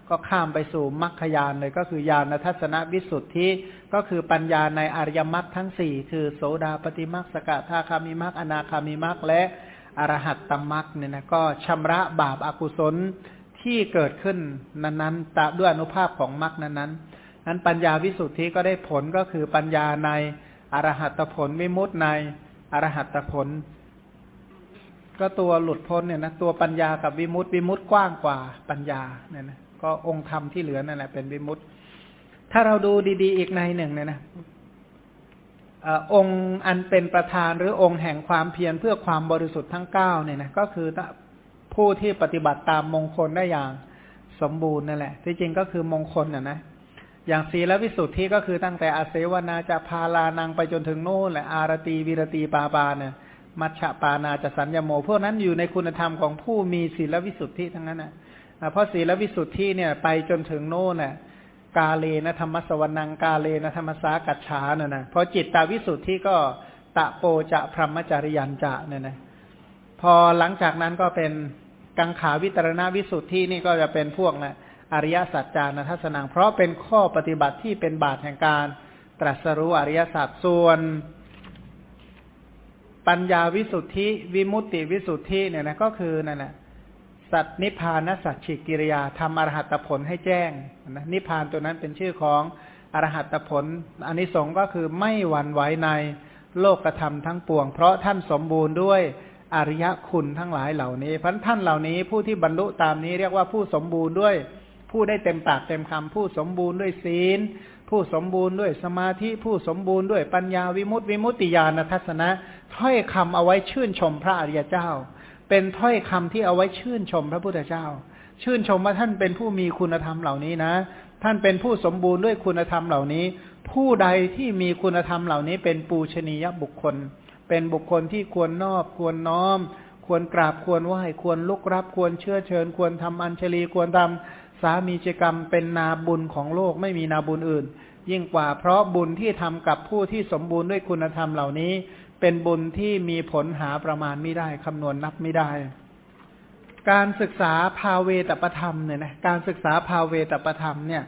ก็ข้ามไปสู่มรรคยานเลยก็คือญาณทัศนวิสุทธิ ก็คือปัญญาในอริยมรรคทั้งสี่คือโสดาปฏิมรรคสกทาคามิมรรคอนาคามิมรรคและอรหัตตมรักเนี่ยนะก็ชำระบาปอากุศลที่เกิดขึ้นนั้นๆตามด้วยอนุภาพของมรรคนั้นๆนั้นปัญญาวิสุทธิก็ได้ผลก็คือปัญญาในอรหัตผลวิมุตใน อรหัตผล ก็ตัวหลุดพ้นเนี่ยนะตัวปัญญากับวิมุตติวิมุตติกว้างกว่าปัญญาเนี่ยนะก็องค์ธรรมที่เหลือนั่นแหละเป็นวิมุตติ ถ้าเราดูดีๆ อีกในหนึ่งเนี่ยนะองค์อันเป็นประธานหรือองค์แห่งความเพียรเพื่อความบริสุทธิ์ทั้งเก้าเนี่ยนะก็คือผู้ที่ปฏิบัติตามมงคลได้อย่างสมบูรณ์นั่นแหละ ที่จริงก็คือมงคลน่ะนะ อย่างศีลวิสุทธิก็คือตั้งแต่อาเสวนาจะพาลานังไปจนถึงโน่นแหละอารตีวิรตีปาปาเนี่ยมัชฌปานาจะสัญญโมพวกนั้นอยู่ในคุณธรรมของผู้มีศีลวิสุทธิทั้งนั้นนะเพราะศีลวิสุทธิเนี่ยไปจนถึงโน่นน่ะกาเลนะธรรมสวนังกาเลนะธรรมสากัจฉานี่ยนะพอจิตตาวิสุทธิก็ตะโปจะพรหมจริยันจะเนี่ยนะพอหลังจากนั้นก็เป็นกังขาวิตรณวิสุทธินี่ก็จะเป็นพวกนะ อริยสัจจานัทสนัง เพราะเป็นข้อปฏิบัติที่เป็นบาตแห่งการตรัสรู้อริยสัจส่วน ปัญญาวิสุทธิ วิมุตติวิสุทธิเนี่ยนะก็คือนั่นแหละสัตนิพานสัจฉิกิริยาทำอรหัตผลให้แจ้งนะนิพานตัวนั้นเป็นชื่อของอรหัตผลอันนี้สงก็คือไม่หวั่นไหวในโลกธรรมทั้งปวง เพราะท่านสมบูรณ์ด้วยอริยคุณทั้งหลายเหล่านี้เพราะท่านเหล่านี้ผู้ที่บรรลุตามนี้เรียกว่าผู้สมบูรณ์ด้วย ผู้ได้เต็มปากเต็มคำผู้สมบูรณ์ด้วยศีล ผู้สมบูรณ์ด้วยสมาธิ ผู้สมบูรณ์ด้วยปัญญาวิมุตติวิมุตติญาณทัศนะถ้อยคำเอาไว้ชื่นชมพระอริยเจ้า เป็นถ้อยคำที่เอาไว้ชื่นชมพระพุทธเจ้า ชื่นชมว่าท่านเป็นผู้มีคุณธรรมเหล่านี้นะ ท่านเป็นผู้สมบูรณ์ด้วยคุณธรรมเหล่านี้ ผู้ใดที่มีคุณธรรมเหล่านี้เป็นปูชนียบุคคล เป็นบุคคลที่ควรนอบควรน้อม ควรกราบควรไหว้ควรลุกรับ ควรเชื่อเชิญ ควรทำอัญชลีควรทำสามีจิกรรมเป็นนาบุญของโลกไม่มีนาบุญอื่น ยิ่งกว่าเพราะบุญที่ทำกับผู้ที่สมบูรณ์ด้วยคุณธรรมเหล่านี้ เป็นบุญที่มีผลหาประมาณไม่ได้คำนวณนับไม่ได้ การศึกษาภาเวตประธรรมเนี่ยนะการศึกษาภาเวตประธรรมเนี่ย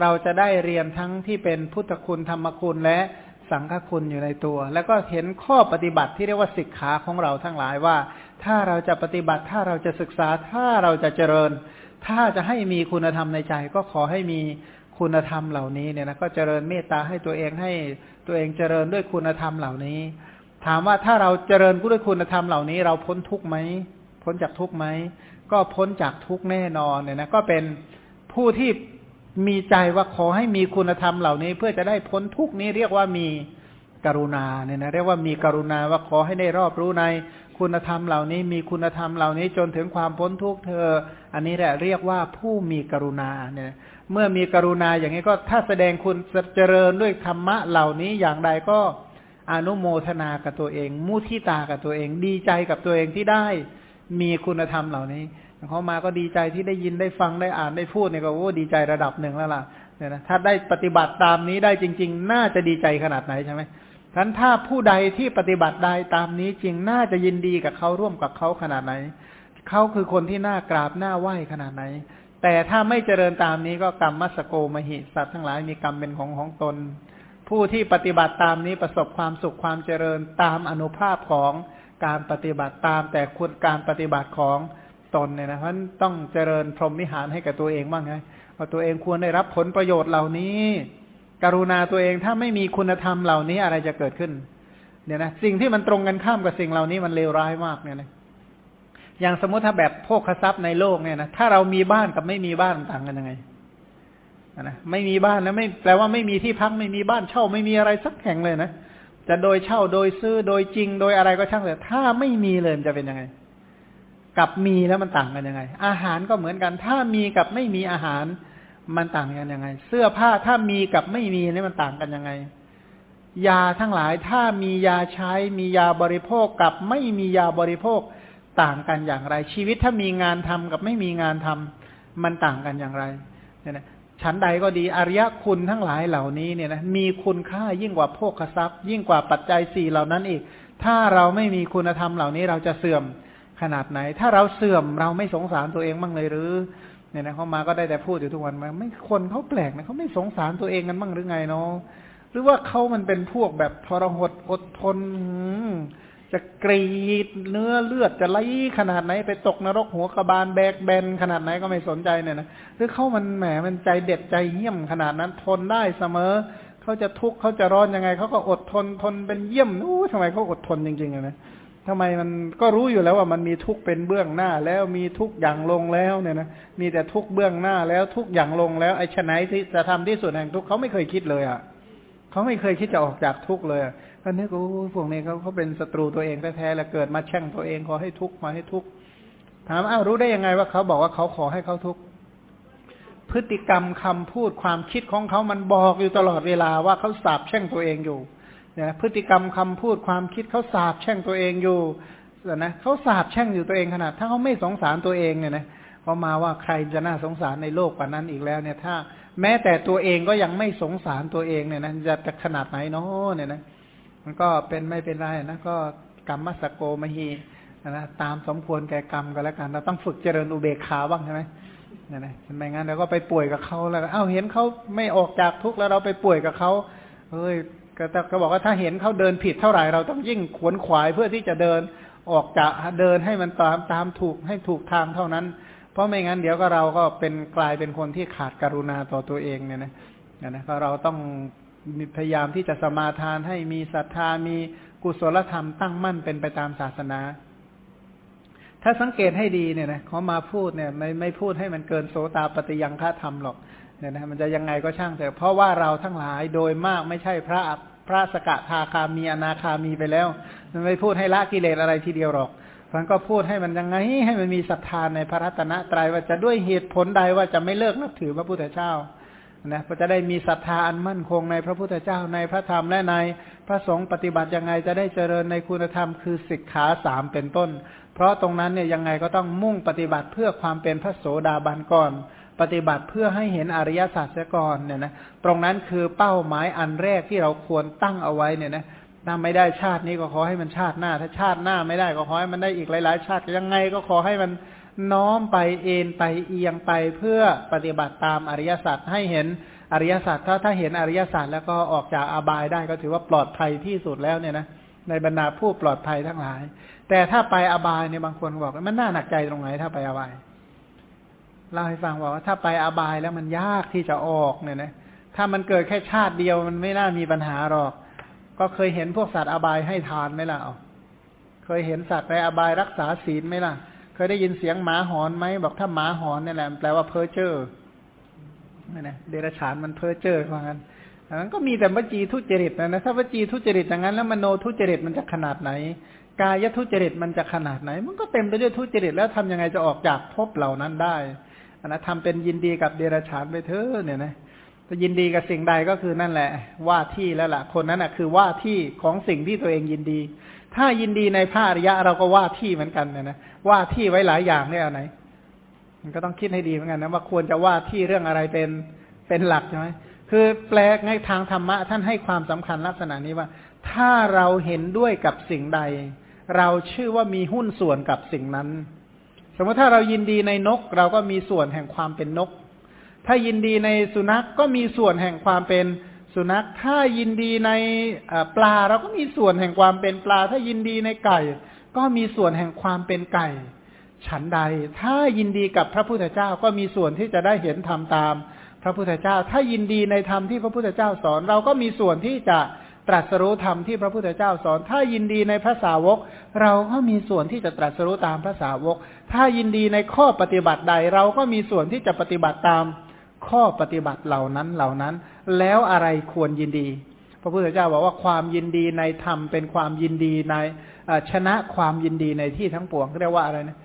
เราจะได้เรียนทั้งที่เป็นพุทธคุณธรรมคุณและสังฆคุณอยู่ในตัว แล้วก็เห็นข้อปฏิบัติที่เรียกว่าศิกขาของเราทั้งหลายว่า ถ้าเราจะปฏิบัติ ถ้าเราจะศึกษา ถ้าเราจะเจริญ ถ้าจะให้มีคุณธรรมในใจ ก็ขอให้มีคุณธรรมเหล่านี้เนี่ยนะก็เจริญเมตตาให้ตัวเองให้ตัวเองเจริญด้วยคุณธรรมเหล่านี้ ถามว่าถ้าเราเจริญพุทธคุณธรรมเหล่านี้ เราพ้นทุกไหมพ้นจากทุกไหมก็พ้นจากทุกแน่นอนเนี่ยนะก็เป็นผู้ที่มีใจว่าขอให้มีคุณธรรมเหล่านี้ เพื่อจะได้พ้นทุกนี้เรียกว่ามีกรุณาเนี่ยนะเรียกว่ามีกรุณาว่าขอให้ได้รอบรู้ใน คุณธรรมเหล่านี้มีคุณธรรมเหล่านี้จนถึงความพ้นทุกข์เธอ อันนี้แหละเรียกว่าผู้มีกรุณาเนี่ย เมื่อมีกรุณาอย่างนี้ก็ถ้าแสดงคุณเจริญด้วยธรรมะเหล่านี้อย่างใดก็อนุโมทนากับตัวเอง มุทิตากับตัวเอง ดีใจกับตัวเองที่ได้ มีคุณธรรมเหล่านี้เขามาก็ดีใจที่ได้ยินได้ฟังได้อ่านได้พูดเนี่ยก็โอ้ดีใจระดับหนึ่งแล้วล่ะเนี่ยนะถ้าได้ปฏิบัติตามนี้ได้จริง ๆ น่าจะดีใจขนาดไหนใช่ไหม นั้นถ้าผู้ใดที่ปฏิบัติได้ตามนี้จริงน่าจะยินดีกับเขาร่วมกับเขาขนาดไหน เขาคือคนที่น่ากราบน่าไหว้ขนาดไหน แต่ถ้าไม่เจริญตามนี้ก็กรรมมัสโกมหิสัตว์ทั้งหลายมีกรรมเป็นของของตน ผู้ที่ปฏิบัติตามนี้ประสบความสุขความเจริญตามอนุภาพของการปฏิบัติตามแต่คุณการปฏิบัติของตนเนี่ยนะเพราะต้องเจริญพรหมวิหารให้กับตัวเองบ้างไงว่าตัวเองควรได้รับผลประโยชน์เหล่านี้ กรุณาตัวเองถ้าไม่มีคุณธรรมเหล่านี้อะไรจะเกิดขึ้น เนี่ยนะสิ่งที่มันตรงกันข้ามกับสิ่งเหล่านี้มันเลวร้ายมากเนี่ยนะอย่างสมมติถ้าแบบโภคทรัพย์ในโลกเนี่ยนะถ้าเรามีบ้านกับไม่มีบ้านต่างกันยังไงนะไม่มีบ้านนะไม่แปลว่าไม่มีที่พักไม่มีบ้านเช่าไม่มีอะไรสักแห่งเลยนะจะโดยเช่าโดยซื้อโดยจริงโดยอะไรก็ช่างแต่ถ้าไม่มีเลยจะเป็นยังไง กับมีแล้วมันต่างกันยังไง อาหารก็เหมือนกัน ถ้ามีกับไม่มีอาหาร มันต่างกันยังไง เสื้อผ้าถ้ามีกับไม่มีนี่มันต่างกันยังไง ยาทั้งหลายถ้ามียาใช้มียาบริโภคกับไม่มียาบริโภคต่างกันอย่างไร ชีวิตถ้ามีงานทำกับไม่มีงานทำมันต่างกันอย่างไรเนี่ยชั้นใดก็ดีอริยคุณทั้งหลายเหล่านี้เนี่ยนะมีคุณค่ายิ่งกว่าโภคทรัพย์ ยิ่งกว่าปัจจัยสี่เหล่านั้นอีก ถ้าเราไม่มีคุณธรรมเหล่านี้เราจะเสื่อมขนาดไหน ถ้าเราเสื่อมเราไม่สงสารตัวเองบ้างเลยหรือ เนี่ยนะเขามาก็ได้แต่พูดอยู่ทุกวันมาไม่คนเขาแปลกนะเขาไม่สงสารตัวเองกันบ้างหรือไงเนาะหรือว่าเขามันเป็นพวกแบบทรหดอดทนจะกรีดเนื้อเลือดจะไหลขนาดไหน ไปตกนรกหัวกระบาลแบกแบนขนาดไหนก็ไม่สนใจเนี่ยนะหรือเขามันแหมมันใจเด็ดใจเยี่ยมขนาดนั้นทนได้เสมอเขาจะทุกข์เขาจะร้อนยังไงเขาก็อดทนทนเป็นเยี่ยมอู้ทำไมเขาอดทนจริงๆนะ ทำไมมันก็รู้อยู่แล้วว่ามันมีทุกข์เป็นเบื้องหน้า แล้วมีทุกอย่างลงแล้วเนี่ยนะมีแต่ทุกข์เบื้องหน้าแล้วทุกอย่างลงแล้วไอ้ชนะที่จะทำที่สุดแห่งทุกข์เขาไม่เคยคิดเลยอะเขาไม่เคยคิดจะออกจากทุกข์เลยก็นึกโอ้พวกนี้เขาเขาเป็นศัตรูตัวเองแท้ๆแล้วเกิดมาแช่งตัวเองขอให้ทุกข์มาให้ทุกข์ถามอ้าวรู้ได้ยังไงว่าเขาบอกว่าเขาขอให้เขาทุกข์พฤติกรรมคำพูดความคิดของเขามันบอกอยู่ตลอดเวลาว่าเขาสาบแช่งตัวเองอยู่ นี่ยพฤติกรรมคำพูดความคิดเขาสาบแช่งตัวเองอยู่นะเขาสาบแช่งอยู่ตัวเองขนาด ถ้าเขาไม่สงสารตัวเองเนี่ยนะเขามาว่าใครจะน่าสงสารในโลกกว่านั้นอีกแล้วเนี่ย ถ้า แม้แต่ตัวเองก็ยังไม่สงสารตัวเองเนี่ยนะจะจะขนาดไหนเนาะเนี่ยนะมันก็เป็นไม่เป็นไรนะก็กรรมมัสโกมหีนะตามสมควรแก่กรรมกันแล้วกันเราต้องฝึกเจริญอุเบกขาบ้างใช่ไหมเนี่ยนะไม่งั้นเราก็ไปป่วยกับเขาแล้วเอ้าเห็นเขาไม่ออกจากทุกข์แล้วเราไปป่วยกับเขาเฮ้ย ก็ก็บอกว่าถ้าเห็นเขาเดินผิดเท่าไหร่เราต้องยิ่งขวนขวายเพื่อที่จะเดินออกจากเดินให้มันตามตามถูกให้ถูกทางเท่านั้น เพราะไม่งั้นเดี๋ยวก็เราก็เป็นกลายเป็นคนที่ขาดกรุณาต่อตัวเองเนี่ยนะนะก็เราต้องพยายามที่จะสมาทานให้มีศรัทธามีกุศลธรรมตั้งมั่นเป็นไปตามศาสนา ถ้าสังเกตให้ดีเนี่ยนะเขามาพูดเนี่ยไม่ไม่พูดให้มันเกินโสตาปฏิยังฆาธรรมหรอก เนี่ยนะมันจะยังไงก็ช่างเถอะเพราะว่าเราทั้งหลายโดยมากไม่ใช่พระพระสกทาคามีอนาคามีไปแล้ว มันไม่พูดให้ละกิเลสอะไรทีเดียวหรอกมันก็พูดให้มันยังไงให้มันมีศรัทธาในพระรัตนตรัยว่าจะด้วยเหตุผลใดว่าจะไม่เลิกนับถือพระพุทธเจ้านะก็จะได้มีศรัทธาอันมั่นคงในพระพุทธเจ้าในพระธรรมและในพระสงฆ์ปฏิบัติยังไงจะได้เจริญในคุณธรรมคือสิกขาสามเป็นต้น เพราะตรงนั้นเนี่ยยังไงก็ต้องมุ่งปฏิบัติเพื่อความเป็นพระโสดาบันก่อน ปฏิบัติเพื่อให้เห็นอริยสัจเสียก่อนเนี่ยนะตรงนั้นคือเป้าหมายอันแรกที่เราควรตั้งเอาไว้เนี่ยนะถ้าไม่ได้ชาตินี้ก็ขอให้มันชาติหน้า ถ้าชาติหน้าไม่ได้ก็ขอให้มันได้อีกหลายๆ ชาติยังไงก็ขอให้มันน้อมไปเอ็นไปเอียงไปเพื่อปฏิบัติตามอริยสัจให้เห็นอริยสัจถ้าถ้าเห็นอริยสัจแล้วก็ออกจากอบายได้ก็ถือว่าปลอดภัยที่สุดแล้วเนี่ยนะในบรรดาผู้ปลอดภัยทั้งหลาย แต่ถ้าไปอบายเนี่ยบางคนบอกมันน่าหนักใจตรงไหนถ้าไปอบาย เล่าให้ฟังบอกว่าถ้าไปอบายแล้วมันยากที่จะออกเนี่ยนะถ้ามันเกิดแค่ชาติเดียวมันไม่น่ามีปัญหาหรอก ก็เคยเห็นพวกสัตว์อบายให้ทานไหมล่ะเคยเห็นสัตว์ในอบายรักษาศีลไหมล่ะ เคยได้ยินเสียงหมาหอนไหมบอกถ้าหมาหอนนี่แหละแปลว่าเพ้อเจ้อนี่นะเดรัจฉานมันเพ้อเจ้อว่างั้นนั้นก็มีแต่วจีทุจริตนะนะถ้าวจีทุจริตอย่างนั้นแล้วมโนทุจริตมันจะขนาดไหน กายทุจริตมันจะขนาดไหน มันก็เต็มไปด้วยทุจริตแล้วทำยังไงจะออกจากภพเหล่านั้นได้ นะทำเป็นยินดีกับเดรัจฉานไปเถอะเนี่ยนะจะยินดีกับสิ่งใดก็คือนั่นแหละ ว่าที่แล้วล่ะ คนนั้นอะคือว่าที่ของสิ่งที่ตัวเองยินดี ถ้ายินดีในพระอริยะเราก็ว่าที่เหมือนกันเนี่ยนะว่าที่ไว้หลายอย่างเนี่ยไหน มันก็ต้องคิดให้ดีเหมือนกันนะว่าควรจะว่าที่เรื่องอะไรเป็นเป็นหลักใช่ไหมคือแปลในทางธรรมะท่านให้ความสำคัญลักษณะนี้ว่า ถ้าเราเห็นด้วยกับสิ่งใด เราชื่อว่ามีหุ้นส่วนกับสิ่งนั้น สมมติถ้าเรายินดีในนก เราก็มีส่วนแห่งความเป็นนก ถ้ายินดีในสุนัขก็มีส่วนแห่งความเป็นสุนัข ถ้ายินดีในปลาเราก็มีส่วนแห่งความเป็นปลา ถ้ายินดีในไก่ ก็มีส่วนแห่งความเป็นไก่ ฉันใด ถ้ายินดีกับพระพุทธเจ้าก็มีส่วนที่จะได้เห็นธรรมตาม พระพุทธเจ้า ถ้ายินดีในธรรมที่พระพุทธเจ้าสอน เราก็มีส่วนที่จะตรัสรู้ธรรมที่พระพุทธเจ้าสอน ถ้ายินดีในพระสาวก เราก็มีส่วนที่จะตรัสรู้ตามพระสาวก ถ้ายินดีในข้อปฏิบัติใด เราก็มีส่วนที่จะปฏิบัติตามข้อปฏิบัติเหล่านั้นเหล่านั้น แล้วอะไรควรยินดี พระพุทธเจ้าบอกว่าความยินดีในธรรมเป็นความยินดีในชนะความยินดีในที่ทั้งปวงเรียกว่าอะไรนะ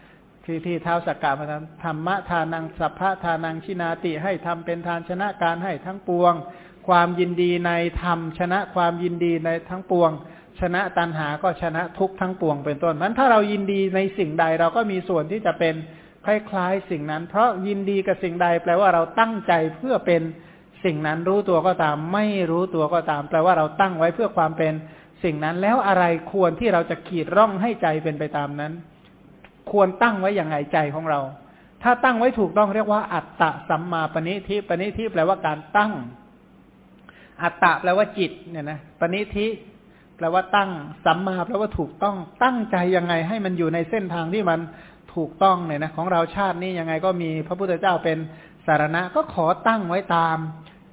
ที่ที่เท้าสักกะมาทำธรรมะทานังสัพพะทานังชินาติให้ทำเป็นทานชนะการให้ทั้งปวง ความยินดีในธรรมชนะความยินดีในทั้งปวง ชนะตัณหาก็ชนะทุกทั้งปวงเป็นต้นนั้นถ้าเรายินดีในสิ่งใดเราก็มีส่วนที่จะเป็นคล้ายๆสิ่งนั้น เพราะยินดีกับสิ่งใด แปลว่าเราตั้งใจเพื่อเป็นสิ่งนั้นรู้ตัวก็ตาม ไม่รู้ตัวก็ตาม แปลว่าเราตั้งไว้เพื่อความเป็นสิ่งนั้นแล้วอะไรควรที่เราจะขีดร่องให้ใจเป็นไปตามนั้น ควรตั้งไว้อย่างไงใจของเรา ถ้าตั้งไว้ถูกต้องเรียกว่า อัตตะสัมมาปณิทิปณิทิแปลว่าการตั้ง อัตตะแปลว่าจิตเนี่ยนะปณิทิ แปลว่าตั้งสัมมาแปลว่าถูกต้องตั้งใจยังไงให้มันอยู่ในเส้นทางที่มันถูกต้องเนี่ยนะของเราชาตินี้ยังไงก็มีพระพุทธเจ้าเป็นสารณะก็ขอตั้งไว้ตาม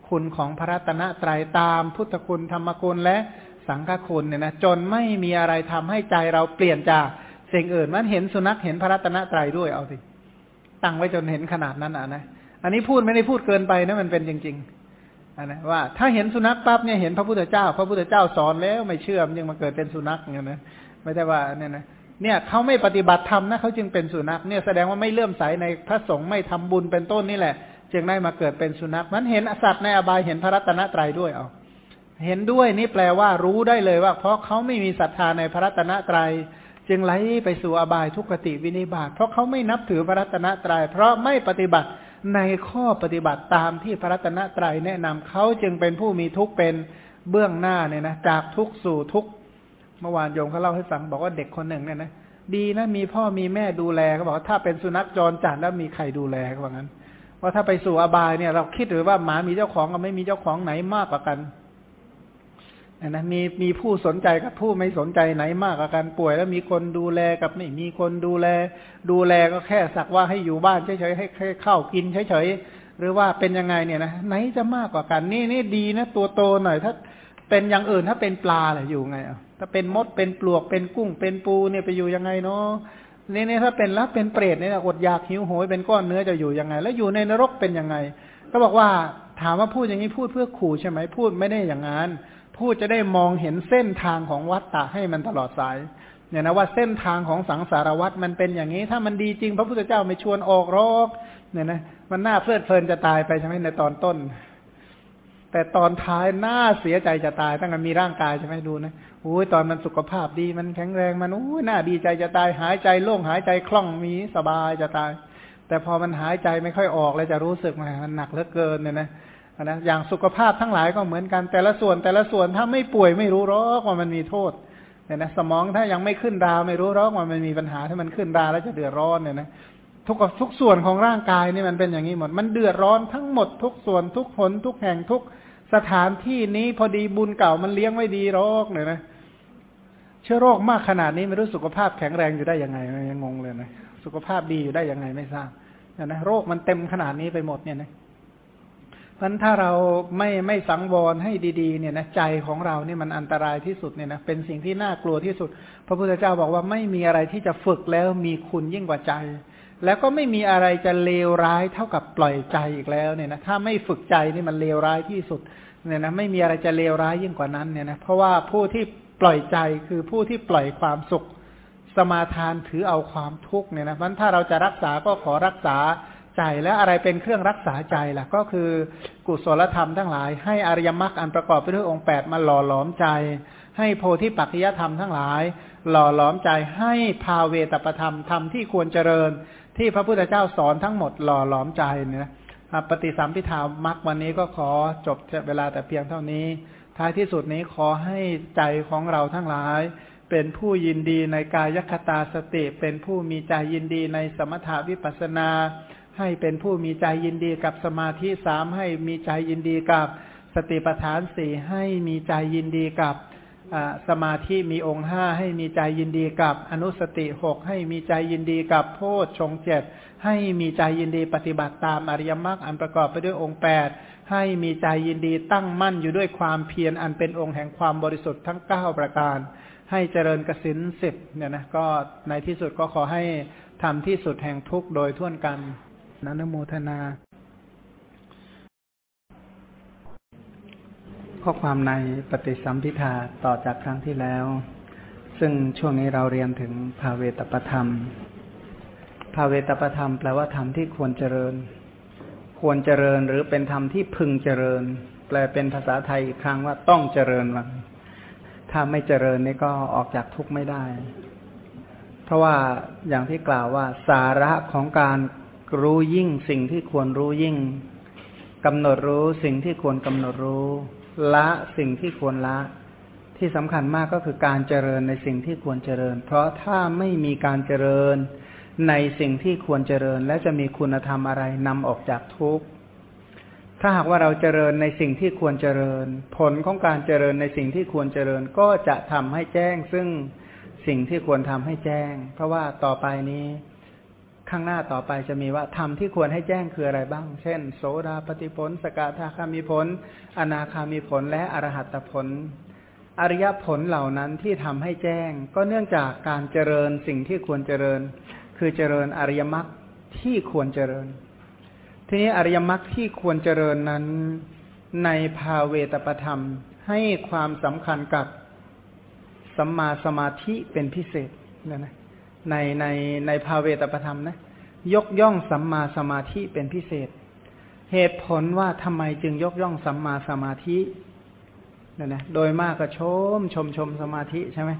คุณของพระรัตนตรัยตาม พุทธคุณธรรมคุณและสังฆคุณเนี่ยนะจนไม่มีอะไรทำให้ใจเราเปลี่ยนจากสิ่งอื่นมันเห็นสุนัขเห็นพระรัตนตรัยด้วยเอาสิตั้งไว้จนเห็นขนาดนั้นอะนะ อันนี้พูดไม่ได้พูดเกินไปนะมันเป็นจริง ๆ นะว่าถ้าเห็นสุนัขปั๊บเนี่ยเห็นพระพุทธเจ้า พระพุทธเจ้าสอนแล้วไม่เชื่อมยังมาเกิดเป็นสุนัขอย่างนี้นะไม่ใช่ว่าเนี่ยนะเนี่ยเขาไม่ปฏิบัติธรรมนะเขาจึงเป็นสุนัขเนี่ยแสดงว่าไม่เลื่อมใสในพระสงฆ์ไม่ทำบุญเป็นต้นนี่แหละ จึงได้มาเกิดเป็นสุนัขมันเห็นสัตว์ในอบายเห็นพระรัตนตรัยด้วยเอาเห็นด้วยนี่แปลว่ารู้ได้เลยว่า เพราะเขาไม่มีศรัทธาในพระรัตนตรยัยจึงไหลไปสู่อบายทุกขติวินิบาตเพราะเขาไม่นับถือพระรัตนตรยัยเพราะไม่ปฏิบัติ ในข้อปฏิบัติตามที่พระรัตนตรัยแนะนำเขาจึงเป็นผู้มีทุกข์เป็นเบื้องหน้าเนี่ยนะจากทุกสู่ทุกเมื่อวานโยมเขาเล่าให้ฟังบอกว่าเด็กคนหนึ่งเนี่ยนะดีนะมีพ่อมีแม่ดูแลเขาบอกว่าถ้าเป็นสุนัขจรจัดแล้วมีใครดูแลเขาบอกงั้นว่าถ้าไปสู่อบายเนี่ย เราคิดหรือว่าหมามีเจ้าของกับไม่มีเจ้าของไหนมากกว่ากัน นะมีมีผู้สนใจกับผู้ไม่สนใจไหนมากกว่ากันป่วย แล้วมีคนดูแลกับไม่มีคนดูแล ดูแลก็แค่สักว่าให้อยู่บ้านเฉยๆให้แค่เข้ากินเฉยๆหรือว่าเป็นยังไงเนี่ยนะไหนจะมากกว่ากัน นี่นี่ดีนะตัวโตหน่อยถ้าเป็นอย่างอื่นถ้าเป็นปลาอะไรอยู่ไงอะถ้าเป็นมดเป็นปลวกเป็นกุ้งเป็นปูเนี่ยไปอยู่ยังไงเนาะนี่นี่ถ้าเป็นแล้วเป็นเปรตเนี่ยอดอยากหิวโหยเป็นก้อนเนื้อจะอยู่ยังไง แล้วอยู่ในนรกเป็นยังไง ก็บอกว่าถามว่าพูดอย่างนี้พูดเพื่อขู่ใช่ไหมพูดไม่ได้อย่างนั้น พูดจะได้มองเห็นเส้นทางของวัฏฏะให้มันตลอดสายเนี่ยนะว่าเส้นทางของสังสารวัฏมันเป็นอย่างนี้ ถ้ามันดีจริง พระพุทธเจ้าไม่ชวนออกรอกเนี่ยนะมันน่าเพลิดเพลินจะตายไปใช่ไหมในตอนต้น แต่ตอนท้ายน่าเสียใจจะตายตั้งแต่มีร่างกายใช่ไหมดูนะโอ้ยตอนมันสุขภาพดีมันแข็งแรงมันโอ้ยน่าดีใจจะตายหายใจโล่งหายใจคล่องมีสบายจะตาย แต่พอมันหายใจไม่ค่อยออกแล้วจะรู้สึกมันหนักเหลือเกินเนี่ยนะ นะอย่างสุขภาพทั้งหลายก็เหมือนกันแต่ละส่วนแต่ละส่วนถ้าไม่ป่วยไม่รู้หรอกว่ามันมีโทษเนี่ยนะสมองถ้ายังไม่ขึ้นราไม่รู้หรอกว่ามันมีปัญหาถ้ามันขึ้นราแล้วจะเดือดร้อนเนี่ยนะทุกทุกส่วนของร่างกายนี่มันเป็นอย่างนี้หมด มันเดือดร้อนทั้งหมดทุกส่วนทุกผลทุกแห่งทุกสถานที่นี้พอดีบุญเก่ามันเลี้ยงไว้ดีหรอกเนี่ยนะ เชื้อโรคมากขนาดนี้ไม่รู้สุขภาพแข็งแรงอยู่ได้ยังไงยังงงเลยนะสุขภาพดีอยู่ได้ยังไงไม่ทราบนะโรคมันเต็มขนาดนี้ไปหมดเนี่ยนะ พราะถ้าเราไม่ไม่สังวรให้ดีๆเนี่ยนะใจของเราเนี่ยมันอันตรายที่สุดเนี่ยนะเป็นสิ่งที่น่ากลัวที่สุด พระพุทธเจ้าบอกว่าไม่มีอะไรที่จะฝึกแล้วมีคุณยิ่งกว่าใจ แล้วก็ไม่มีอะไรจะเลวร้ายเท่ากับปล่อยใจอีกแล้วเนี่ยนะถ้าไม่ฝึกใจนี่มันเลวร้ายที่สุดเนี่ยนะไม่มีอะไรจะเลวร้ายยิ่งกว่านั้นเนี่ยนะเพราะว่าผู้ที่ปล่อยใจคือผู้ที่ปล่อยความสุข สมาทานถือเอาความทุกข์เนี่ยนะเพราะถ้าเราจะรักษาก็ขอรักษา ใจและอะไรเป็นเครื่องรักษาใจล่ะ ก็คือกุศลธรรมทั้งหลาย ให้อริยมรรคอันประกอบไปด้วยองค์แปดมาหล่อหลอมใจ ให้โพธิปัจจยธรรมทั้งหลาย หล่อหลอมใจให้ภาเวตประธรรมธรรมที่ควรเจริญ ที่พระพุทธเจ้าสอนทั้งหมดหล่อหลอมใจเนี่ยปฏิสัมพิธามรรควันนี้ก็ขอจบเวลาแต่เพียงเท่านี้ ท้ายที่สุดนี้ขอให้ใจของเราทั้งหลายเป็นผู้ยินดีในกายคตาสติ เป็นผู้มีใจยินดีในสมถาวิปัสนา ให้เป็นผู้มีใจยินดีกับสมาธิสามให้มีใจยินดีกับสติปัฏฐานสี่ให้มีใจยินดีกับสมาธิมีองค์ห้าให้มีใจยินดีกับ อนุสติหกให้มีใจยินดีกับโพชฌงเจ็ดให้มีใจยินดีปฏิบัติตามอริยมรรคอันประกอบไปด้วยองค์แปดให้มีใจยินดีตั้งมั่นอยู่ด้วยความเพียรอันเป็นองค์แห่งความบริสุทธิ์ทั้งเก้าประการ ให้เจริญกสินสิบเนี่ยนะก็ในที่สุดก็ขอให้ทำที่สุดแห่งทุกโดยท่วนกัน นันโมทนา ข้อความในปฏิสัมพิธาต่อจากครั้งที่แล้ว ซึ่งช่วงนี้เราเรียนถึงภาเวตประธรรม ภาเวตประธรรมแปลว่าธรรมที่ควรเจริญ ควรเจริญหรือเป็นธรรมที่พึงเจริญ แปลเป็นภาษาไทยอีกครั้งว่าต้องเจริญวังถ้าไม่เจริญนี่ก็ออกจากทุกข์ไม่ได้ เพราะว่าอย่างที่กล่าวว่าสาระของการ รู้ยิ่งสิ่งที่ควรรู้ยิ่งกำหนดรู้สิ่งที่ควรกำหนดรู้ ละสิ่งที่ควรละ ที่สำคัญมากก็คือการเจริญในสิ่งที่ควรเจริญ เพราะถ้าไม่มีการเจริญในสิ่งที่ควรเจริญ และจะมีคุณธรรมอะไรนำออกจากทุกข์ถ้าหากว่าเราเจริญในสิ่งที่ควรเจริญ ผลของการเจริญในสิ่งที่ควรเจริญก็จะทำให้แจ้ง ซึ่งสิ่งที่ควรทำให้แจ้ง เพราะว่าต่อไปนี้ ข้างหน้าต่อไปจะมีว่าธรรมที่ควรให้แจ้งคืออะไรบ้าง เช่น โสดาปฏิผล สกทาคามีผล อนาคามีผล และอรหัตผล อริยผลเหล่านั้นที่ทำให้แจ้ง ก็เนื่องจากการเจริญสิ่งที่ควรเจริญ คือเจริญอริยมรรคที่ควรเจริญ ทีนี้อริยมรรคที่ควรเจริญนั้น ในภาเวตประธรรม ให้ความสำคัญกับสัมมาสมาธิเป็นพิเศษนะนะ ในในในภาเวตประธรรมนะยกย่องสัมมาสมาธิเป็นพิเศษ เหตุผลว่าทำไมจึงยกย่องสัมมาสมาธินี่ยนะโดยมากก็ชมชมชมสมาธิใช่ไหม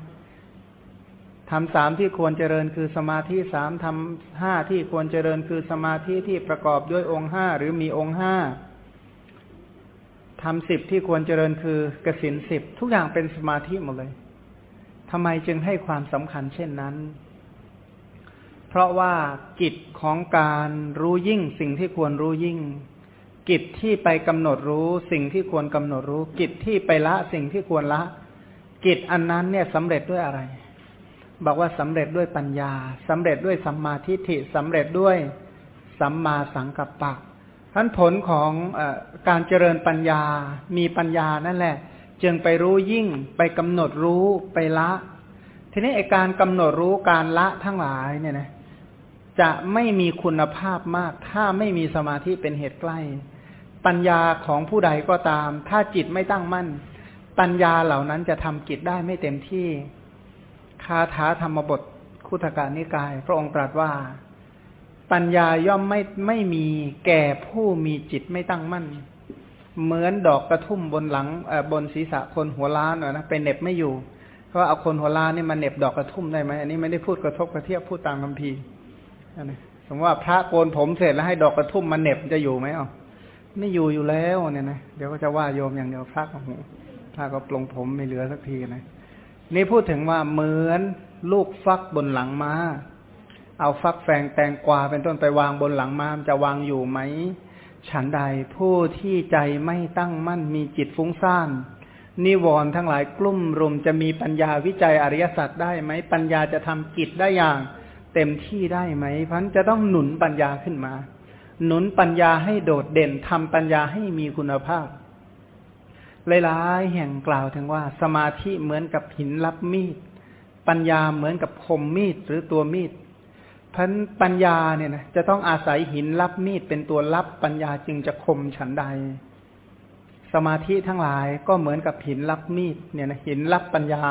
ทำสามที่ควรเจริญคือสมาธิสามทำห้าที่ควรเจริญคือสมาธิที่ประกอบด้วยองค์ห้าหรือมีองค์ห้าทำสิบที่ควรเจริญคือกสินสิบทุกอย่างเป็นสมาธิหมดเลยทำไมจึงให้ความสำคัญเช่นนั้น เพราะว่ากิจของการรู้ยิ่ง สิ่งที่ควรรู้ยิ่ง กิจที่ไปกำหนดรู้ สิ่งที่ควรกำหนดรู้ กิจที่ไปละสิ่งที่ควรละ กิจอันนั้นเนี่ยสำเร็จด้วยอะไร บอกว่าสำเร็จด้วยปัญญาสำเร็จด้วยสัมมาทิฏฐิสำเร็จด้วยสัมมาสังกัปปะท่านผลของอการเจริญปัญญา มีปัญญานั่นแหละ จึงไปรู้ยิ่ง ไปกำหนดรู้ไปละ ทีนี้ไอการกำหนดรู้การละทั้งหลายเนี่ยนะ จะไม่มีคุณภาพมาก ถ้าไม่มีสมาธิเป็นเหตุใกล้ ปัญญาของผู้ใดก็ตาม ถ้าจิตไม่ตั้งมั่น ปัญญาเหล่านั้นจะทำกิจได้ไม่เต็มที่คาถาธรรมบทคุตการนิกาย พระองค์ตรัสว่า ปัญญาย่อมไม่ไม่มีแก่ผู้มีจิตไม่ตั้งมั่น เหมือนดอกกระทุ่มบนหลังบนศีรษะคนหัวล้านนะไปเน็บไม่อยู่เพราะเอาคนหัวล้านนี่มาเน็บดอกกระทุ่มได้ไหมอันนี้ไม่ได้พูดกระทบกระเทียบพูดตามคำพี นะสมมติว่าพระโกนผมเสร็จแล้วให้ดอกกระทุ่มมาเน็บจะอยู่ไหมอ๋อไม่อยู่อยู่แล้วเนี่ยนะเดี๋ยวก็จะว่าโยมอย่างเดียวพระก็หูพระก็ปลงผมไม่เหลือสักทีนะนี่พูดถึงว่าเหมือนลูกฟักบนหลังมา้า เอาฟักแฟงแตงกวาเป็นต้นไปวางบนหลังม้ามจะวางอยู่ไหมฉันใดผู้ที่ใจไม่ตั้งมั่นมีจิตฟุ้งซ่านนิวรณ์ทั้งหลายกลุ่มรุมจะมีปัญญาวิจัยอริยสัจได้ไหมปัญญาจะทำกิจได้อย่าง เต็มที่ได้ไหมพันจะต้องหนุนปัญญาขึ้นมา หนุนปัญญาให้โดดเด่นทำปัญญาให้มีคุณภาพหลายๆแห่งกล่าวถึงว่า สมาธิเหมือนกับหินรับมีด ปัญญาเหมือนกับคมมีดหรือตัวมีดพันปัญญาเนี่ยนะจะต้องอาศัยหินรับมีดเป็นตัวรับปัญญาจึงจะคมฉันใด สมาธิทั้งหลายก็เหมือนกับหินรับมีดเนี่ยนะหินรับปัญญา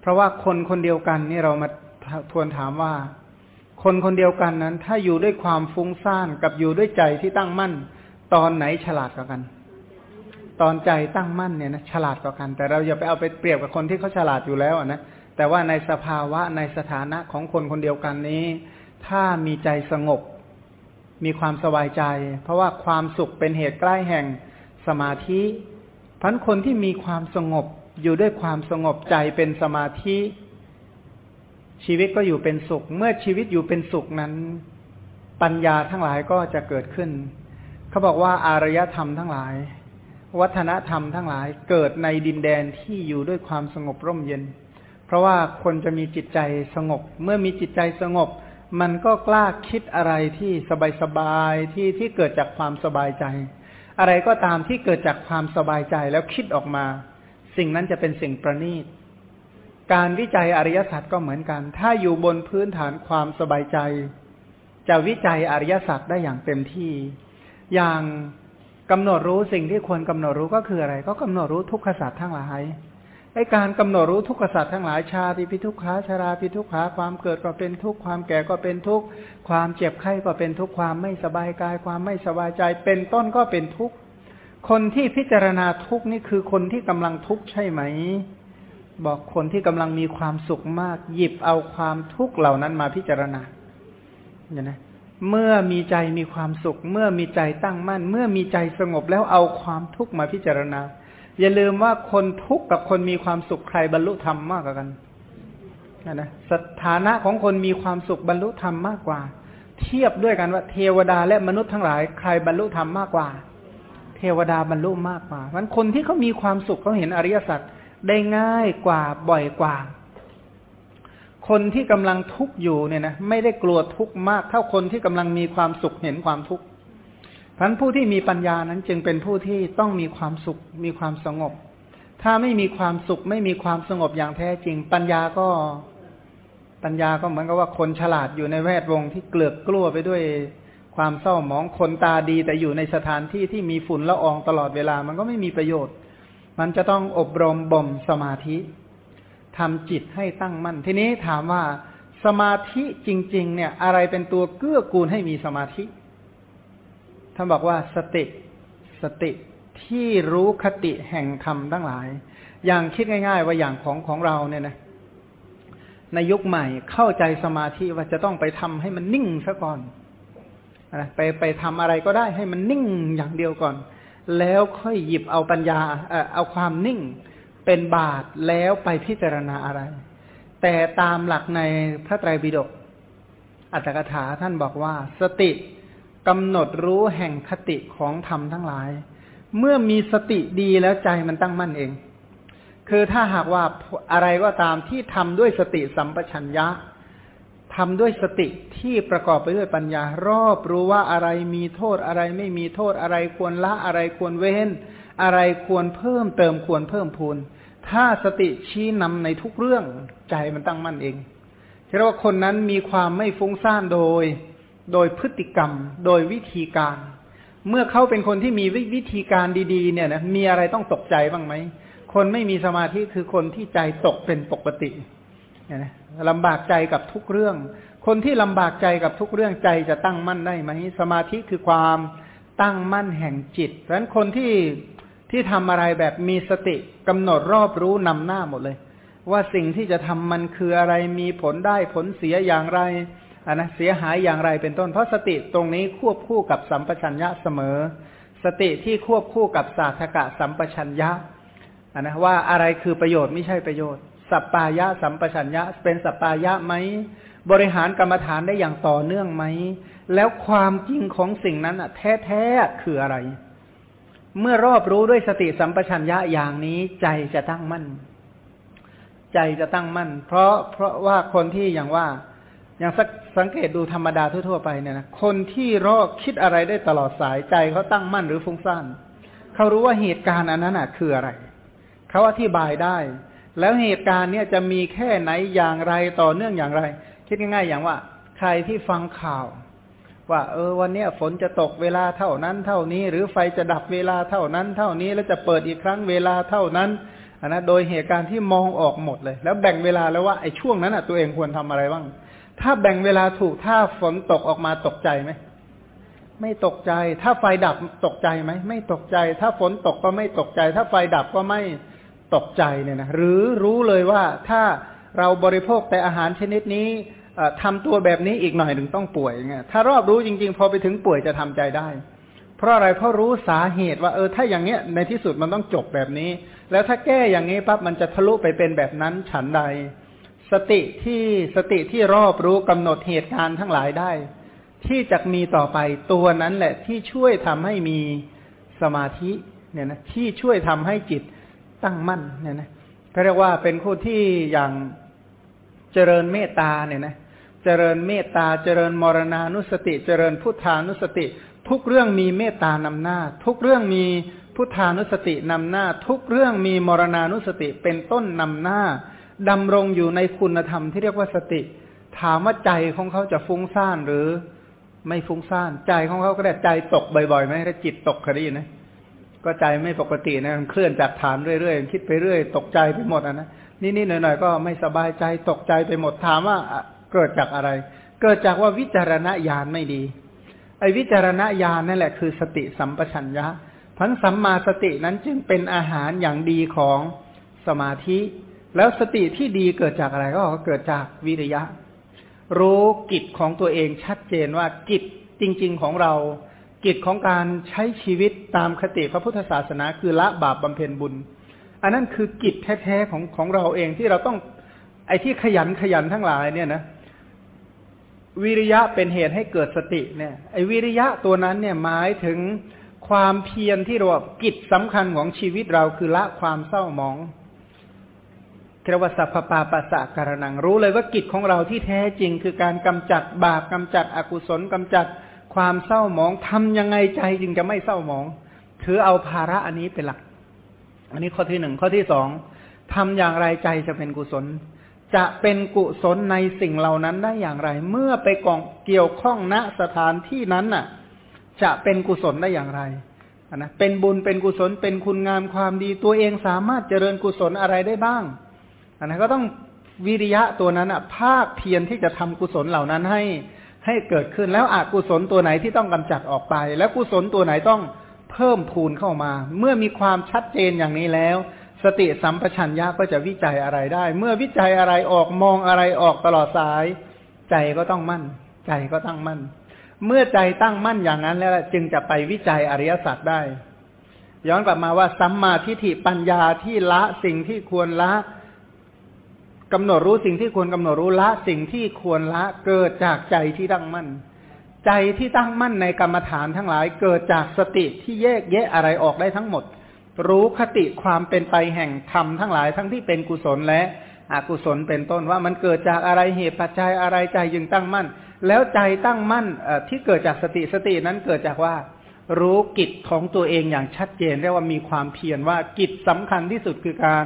เพราะว่าคนคนเดียวกันนี่เรามาทวนถามว่า คนคนเดียวกันนั้น ถ้าอยู่ด้วยความฟุ้งซ่านกับอยู่ด้วยใจที่ตั้งมั่น ตอนไหนฉลาดกว่ากัน ตอนใจตั้งมั่นเนี่ยนะฉลาดกว่ากัน แต่เราอย่าไปเอาไปเปรียบกับคนที่เขาฉลาดอยู่แล้วนะแต่ว่าในสภาวะในสถานะของคนคนเดียวกันนี้ ถ้ามีใจสงบ มีความสบายใจ เพราะว่าความสุขเป็นเหตุใกล้แห่งสมาธิพันคนที่มีความสงบอยู่ด้วยความสงบใจเป็นสมาธิ ชีวิตก็อยู่เป็นสุข เมื่อชีวิตอยู่เป็นสุขนั้น ปัญญาทั้งหลายก็จะเกิดขึ้น เขาบอกว่าอารยธรรมทั้งหลาย วัฒนธรรมทั้งหลายเกิดในดินแดนที่อยู่ด้วยความสงบร่มเย็น เพราะว่าคนจะมีจิตใจสงบ เมื่อมีจิตใจสงบ มันก็กล้าคิดอะไรที่สบายๆที่ที่เกิดจากความสบายใจ อะไรก็ตามที่เกิดจากความสบายใจแล้วคิดออกมา สิ่งนั้นจะเป็นสิ่งประณีต การวิจัยอริยสัจก็เหมือนกัน ถ้าอยู่บนพื้นฐานความสบายใจ จะวิจัยอริยสัจได้อย่างเต็มที่ อย่างกำหนดรู้สิ่งที่ควรกำหนดรู้ก็คืออะไร ก็กำหนดรู้ทุกขสัจทั้งหลายไอการกำหนดรู้ทุกขสัตว์ทั้งหลายชาติพิทุกขาชาราพิทุกขาความเกิดก็เป็นทุกข์ความแก่ก็เป็นทุกข์ความเจ็บไข้ก็เป็นทุกข์ความไม่สบายกาย ความไม่สบายใจ เป็นต้นก็เป็นทุกข์คนที่พิจารณาทุกข์นี่คือคนที่กำลังทุกข์ใช่ไหม บอกคนที่กำลังมีความสุขมาก หยิบเอาความทุกข์เหล่านั้นมาพิจารณาเนี่ยนะเมื่อมีใจมีความสุข เมื่อมีใจตั้งมั่น เมื่อมีใจสงบแล้วเอาความทุกข์มาพิจารณา อย่าลืมว่าคนทุกข์กับคนมีความสุขใครบรรลุธรรมมากกว่ากันนะสถานะของคนมีความสุขบรรลุธรรมมากกว่า เทียบด้วยกันว่าเทวดาและมนุษย์ทั้งหลายใครบรรลุธรรมมากกว่า เทวดาบรรลุมากกว่ามันคนที่เขามีความสุขเขาเห็นอริยสัจ ได้ง่ายกว่าบ่อยกว่า คนที่กำลังทุกข์อยู่เนี่ยนะไม่ได้กลัวทุกข์มาก เท่าคนที่กำลังมีความสุขเห็นความทุกข์พันผู้ที่มีปัญญานั้นจึงเป็นผู้ที่ต้องมีความสุขมีความสงบ ถ้าไม่มีความสุขไม่มีความสงบอย่างแท้จริง ปัญญาก็ปัญญาก็เหมือนกับว่าคนฉลาดอยู่ในแวดวงที่เกลือกกลัวไปด้วยความเศร้าหมองคนตาดีแต่อยู่ในสถานที่ที่มีฝุ่นละอองตลอดเวลามันก็ไม่มีประโยชน์ มันจะต้องอบรมบ่มสมาธิทำจิตให้ตั้งมั่น ทีนี้ถามว่าสมาธิจริง ๆ เนี่ย อะไรเป็นตัวเกื้อกูลให้มีสมาธิท่านบอกว่าสติสติที่รู้คติแห่งธรรมทั้งหลาย อย่างคิดง่าย ๆ ว่าอย่างของของเราเนี่ยนะในยุคใหม่เข้าใจสมาธิว่าจะต้องไปทำให้มันนิ่งซะก่อนนะไปไปทำอะไรก็ได้ให้มันนิ่งอย่างเดียวก่อน แล้วค่อยหยิบเอาปัญญาเออเอาความนิ่งเป็นบาตแล้วไปพิจารณาอะไร แต่ตามหลักในพระไตรปิฎกอัตถกถาท่านบอกว่า สติกำหนดรู้แห่งคติของธรรมทั้งหลาย เมื่อมีสติดีแล้วใจมันตั้งมั่นเอง คือถ้าหากว่าอะไรก็ตามที่ทำด้วยสติสัมปชัญญะ ทำด้วยสติที่ประกอบไปด้วยปัญญา รอบรู้ว่าอะไรมีโทษอะไรไม่มีโทษอะไรควรละอะไรควรเว้น อะไรควรเพิ่มเติมควรเพิ่มพูน ถ้าสติชี้นำในทุกเรื่องใจมันตั้งมั่นเองเรียกว่าคนนั้นมีความไม่ฟุ้งซ่านโดย โดยพฤติกรรม โดยวิธีการ เมื่อเขาเป็นคนที่มีวิธีการดีๆ เนี่ยนะมีอะไรต้องตกใจบ้างไหมคนไม่มีสมาธิคือคนที่ใจตกเป็นปกติ นะลำบากใจกับทุกเรื่อง คนที่ลำบากใจกับทุกเรื่องใจจะตั้งมั่นได้ไหมสมาธิคือความตั้งมั่นแห่งจิตเพราะฉะนั้นคนที่ที่ทำอะไรแบบมีสติกำหนดรอบรู้นำหน้าหมดเลย ว่าสิ่งที่จะทำมันคืออะไรมีผลได้ผลเสียอย่างไรอันนะเสียหายอย่างไรเป็นต้น เพราะสติตรงนี้ควบคู่กับสัมปชัญญะเสมอ สติที่ควบคู่กับสาธกะสัมปชัญญะอันนะว่าอะไรคือประโยชน์ไม่ใช่ประโยชน์ สัปปายะสัมปชัญญะ เป็นสัปปายะไหมบริหารกรรมฐานได้อย่างต่อเนื่องไหม แล้วความจริงของสิ่งนั้นอะแท้ๆคืออะไร เมื่อรอบรู้ด้วยสติสัมปชัญญะอย่างนี้ใจจะตั้งมั่น ใจจะตั้งมั่น เพราะเพราะว่าคนที่อย่างว่าอย่างสักสังเกตดูธรรมดาทั่วๆไปเนี่ยนะคนที่รอคิดอะไรได้ตลอดสายใจเขาตั้งมั่นหรือฟุ้งซ่านเขารู้ว่าเหตุการณ์อันนั้นอะคืออะไรเขาอธิบายได้ แล้วเหตุการณ์เนี่ยจะมีแค่ไหนอย่างไรต่อเนื่องอย่างไร คิดง่ายๆ อย่างว่า ใครที่ฟังข่าว ว่า เออวันนี้ฝนจะตกเวลาเท่านั้น เท่านี้ หรือไฟจะดับเวลาเท่านั้น เท่านี้แล้วจะเปิดอีกครั้งเวลาเท่านั้นอันนะโดยเหตุการณ์ที่มองออกหมดเลย แล้วแบ่งเวลาแล้วว่าไอ้ช่วงนั้นอะตัวเองควรทำอะไรบ้าง ถ้าแบ่งเวลาถูกถ้าฝนตกออกมาตกใจไหมไม่ตกใจ ถ้าไฟดับตกใจไหมไม่ตกใจ ถ้าฝนตกก็ไม่ตกใจ ถ้าไฟดับก็ไม่ ตกใจเนี่ยนะหรือรู้เลยว่าถ้าเราบริโภคแต่อาหารชนิดนี้ทำตัวแบบนี้อีกหน่อยถึงต้องป่วยเงี้ยถ้ารอบรู้จริง ๆ พอไปถึงป่วยจะทำใจได้ เพราะอะไรเพราะรู้สาเหตุว่าเออถ้าอย่างเนี้ยในที่สุดมันต้องจบแบบนี้ แล้วถ้าแก้อย่างนี้ปั๊บมันจะทะลุไปเป็นแบบนั้นฉันใด สติที่สติที่รอบรู้กำหนดเหตุการณ์ทั้งหลายได้ ที่จะมีต่อไปตัวนั้นแหละที่ช่วยทำให้มีสมาธิเนี่ยนะที่ช่วยทำให้จิต ตั้งมั่นเนี่ยนะก็เรียกว่าเป็นผู้ที่อย่างเจริญเมตตาเนี่ยนะเจริญเมตตาเจริญมรณานุสติ เจริญพุทธานุสติ ทุกเรื่องมีเมตตานำหน้า ทุกเรื่องมีพุทธานุสตินำหน้า ทุกเรื่องมีมรณานุสติเป็นต้นนำหน้าดำรงอยู่ในคุณธรรมที่เรียกว่าสติ ถามว่าใจของเขาจะฟุ้งซ่านหรือไม่ฟุ้งซ่าน ใจของเขาก็ได้ใจตกบ่อยๆไหมถ้าจิตตกคดีนะ ก็ใจไม่ปกตินะเคลื่อนจากฐานเรื่อยๆคิดไปเรื่อย ตกใจไปหมดอะนะนี่ๆหน่อยๆก็ไม่สบายใจตกใจไปหมดถามว่าเกิดจากอะไร เกิดจากว่าวิจารณญาณไม่ดี ไอ้วิจารณญาณนั่นแหละคือสติสัมปชัญญะพันสัมมาสตินั้นจึงเป็นอาหารอย่างดีของสมาธิ แล้วสติที่ดีเกิดจากอะไรก็เกิดจากวิริยะ รู้กิจของตัวเองชัดเจนว่ากิจจริง ๆของเรา กิจของการใช้ชีวิตตามคติพระพุทธศาสนาคือละบาปบำเพ็ญบุญ อันนั้นคือกิจแท้ๆของของเราเองที่เราต้องไอ้ที่ขยันขยันทั้งหลายเนี่ยนะวิริยะเป็นเหตุให้เกิดสติเนี่ยไอ้วิริยะตัวนั้นเนี่ยหมายถึงความเพียรที่เรากิจสำคัญของชีวิตเราคือละความเศร้าหมองเรียกว่าสัพพปาปัสสะการนังรู้เลยว่ากิจของเราที่แท้จริงคือการกำจัดบาปกำจัดอกุศลกำจัด ความเศร้าหมองทำยังไงใจจึงจะไม่เศร้าหมอง ถือเอาภาระอันนี้เป็นหลัก อันนี้ข้อที่หนึ่งข้อที่สองทำอย่างไรใจจะเป็นกุศล จะเป็นกุศลในสิ่งเหล่านั้นได้อย่างไร เมื่อไปกองเกี่ยวข้องณสถานที่นั้นน่ะ จะเป็นกุศลได้อย่างไรนะเป็นบุญเป็นกุศลเป็นคุณงามความดีตัวเองสามารถเจริญกุศลอะไรได้บ้างอันนั้นก็ต้องวิริยะตัวนั้นอะ ภาคเพียรที่จะทำกุศลเหล่านั้นให้ ให้เกิดขึ้นแล้วอกุศลตัวไหนที่ต้องกำจัดออกไป แล้วกุศลตัวไหนต้องเพิ่มพูนเข้ามา เมื่อมีความชัดเจนอย่างนี้แล้ว สติสัมปชัญญะก็จะวิจัยอะไรได้ เมื่อวิจัยอะไรออกมองอะไรออกตลอดสาย ใจก็ต้องมั่น ใจก็ตั้งมั่น เมื่อใจตั้งมั่นอย่างนั้นแล้วจึงจะไปวิจัยอริยสัจได้ ย้อนกลับมาว่าสัมมาทิฏฐิปัญญาที่ละสิ่งที่ควรละ กำหนดรู้สิ่งที่ควรกำหนดรู้ละสิ่งที่ควรละเกิดจากใจที่ตั้งมั่น ใจที่ตั้งมั่นในกรรมฐานทั้งหลาย เกิดจากสติที่แยกแยะอะไรออกได้ทั้งหมด รู้คติความเป็นไปแห่งธรรมทั้งหลายทั้งที่เป็นกุศลและอกุศลเป็นต้นว่ามันเกิดจากอะไรเหตุปัจจัยอะไรใจยึงตั้งมั่น แล้วใจตั้งมั่นที่เกิดจากสติสตินั้นเกิดจากว่า รู้กิจของตัวเองอย่างชัดเจนเรียกว่ามีความเพียรว่ากิจสำคัญที่สุดคือการ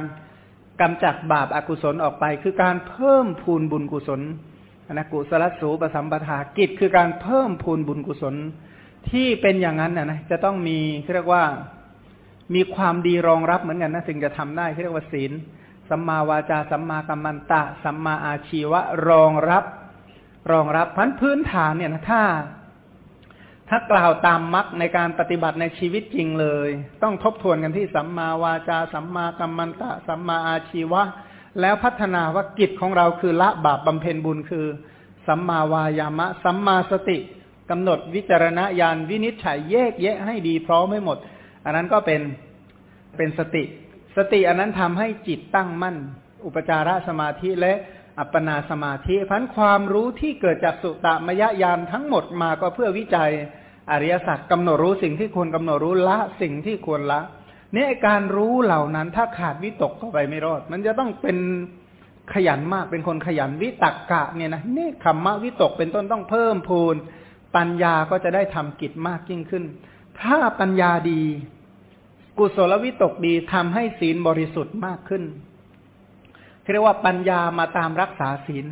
กำจัดบาปอากุศลออกไป คือการเพิ่มพูนบุญกุศลนะกุศลสูปสัมปทากิจคือการเพิ่มพูนบุญกุศลที่เป็นอย่างนั้นนะนะจะต้องมีเรียกว่ามีความดีรองรับเหมือนกันนะถึงจะทำได้เรียกว่าศีลสัมมาวาจาสัมมากัมมันตะ สัมมาอาชีวะรองรับ รองรับพันพื้นฐานเนี่ยนะถ้า ถ้ากล่าวตามมรรคในการปฏิบัติในชีวิตจริงเลย ต้องทบทวนกันที่สัมมาวาจา สัมมากัมมันตะ สัมมาอาชีวะ แล้วพัฒนาว่ากิจของเราคือละบาปบำเพ็ญบุญคือ สัมมาวายามะ สัมมาสติกำหนดวิจารณญาณวินิจฉัยแยกแยะให้ดีพร้อมให้หมด อันนั้นก็เป็นเป็นสติ สติอันนั้นทำให้จิตตั้งมั่น อุปจารสมาธิและ อัปปนาสมาธิพันความรู้ที่เกิดจากสุตมยญาณทั้งหมดมาก็เพื่อวิจัยอริยสัจกำหนดรู้สิ่งที่ควรกำหนดรู้ละสิ่งที่ควรละเนี่ยการรู้เหล่านั้นถ้าขาดวิตกเข้าไปไม่รอด มันจะต้องเป็นขยันมากเป็นคนขยันวิตักกะเนี่ยนะนี่คำมะวิตกเป็นต้นต้องเพิ่มพูน ปัญญาก็จะได้ทำกิจมากยิ่งขึ้น ถ้าปัญญาดี กุศลวิตกดีทำให้ศีลบริสุทธิ์มากขึ้น เรียกว่าปัญญามาตามรักษาศีล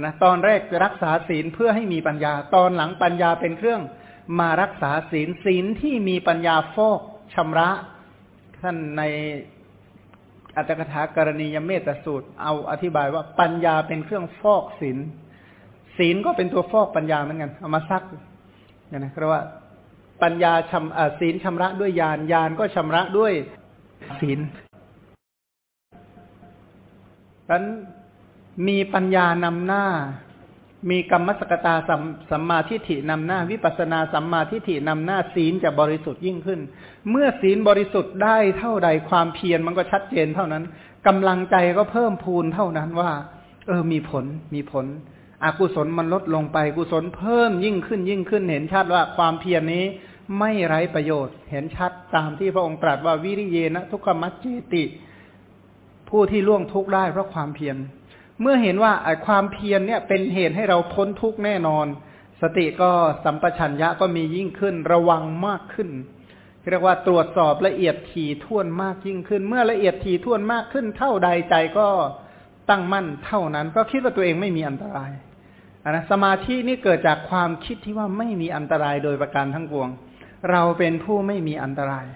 นะตอนแรกจะรักษาศีลเพื่อให้มีปัญญา ตอนหลังปัญญาเป็นเครื่องมารักษาศีลศีลที่มีปัญญาฟอกชำระ ท่านในอัตถกถากรณียเมตสูตร เอาอธิบายว่าปัญญาเป็นเครื่องฟอกศีลศีลก็เป็นตัวฟอกปัญญาเหมือนกัน เอามาซักเนี่ยนะเพราะว่าปัญญาชำศีลชำระด้วยญาณญาณก็ชำระด้วยศีล ดังนั้นมีปัญญานำหน้า มีกรรมสกตาสัมสัมมาทิฏฐินำหน้า วิปัสนาสัมมาทิฏฐินำหน้าศีลจะบริสุทธิ์ยิ่งขึ้น เมื่อศีลบริสุทธิ์ได้เท่าใดความเพียรมันก็ชัดเจนเท่านั้นกำลังใจก็เพิ่มพูนเท่านั้นว่า เออมีผลมีผลอกุศลมันลดลงไปกุศลเพิ่มยิ่งขึ้นยิ่งขึ้นเห็นชัดว่าความเพียรนี้ไม่ไร้ประโยชน์ เห็นชัดตามที่พระองค์ตรัสว่าวิริเยนะทุกขมัจเจติ ผู้ที่ล่วงทุกข์ได้เพราะความเพียร เมื่อเห็นว่าความเพียรเนี่ยเป็นเหตุให้เราพ้นทุกข์แน่นอน สติก็สัมปชัญญะก็มียิ่งขึ้นระวังมากขึ้นเรียกว่าตรวจสอบละเอียดถี่ถ้วนมากยิ่งขึ้น เมื่อละเอียดถี่ถ้วนมากขึ้น เท่าใดใจก็ตั้งมั่นเท่านั้นก็คิดว่าตัวเองไม่มีอันตรายนะสมาธินี่เกิดจากความคิดที่ว่าไม่มีอันตรายโดยประการทั้งปวง เราเป็นผู้ไม่มีอันตราย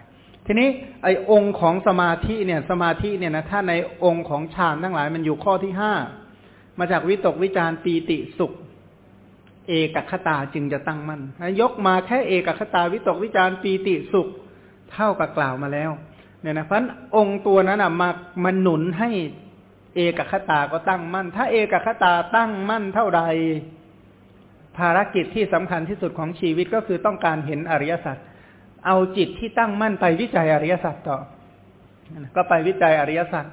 ทีนี้ไอ้องค์ของสมาธิเนี่ยสมาธิเนี่ยนะถ้าในองค์ของฌานทั้งหลายมันอยู่ข้อที่ห้ามาจากวิตกวิจารปีติสุข เอกคตาจึงจะตั้งมั่นยกมาแค่เอกคตาวิตกวิจารปีติสุข เท่ากับกล่าวมาแล้วเนี่ยนะเพราะองค์ตัวนั้นอะมามาหนุนให้เอกคตาก็ตั้งมั่น ถ้าเอกคตาตั้งมั่นเท่าใด ภารกิจที่สำคัญที่สุดของชีวิตก็คือต้องการเห็นอริยสัจ เอาจิตที่ตั้งมั่นไปวิจัยอริยสัจต่อ ก็ไปวิจัยอริยสัจ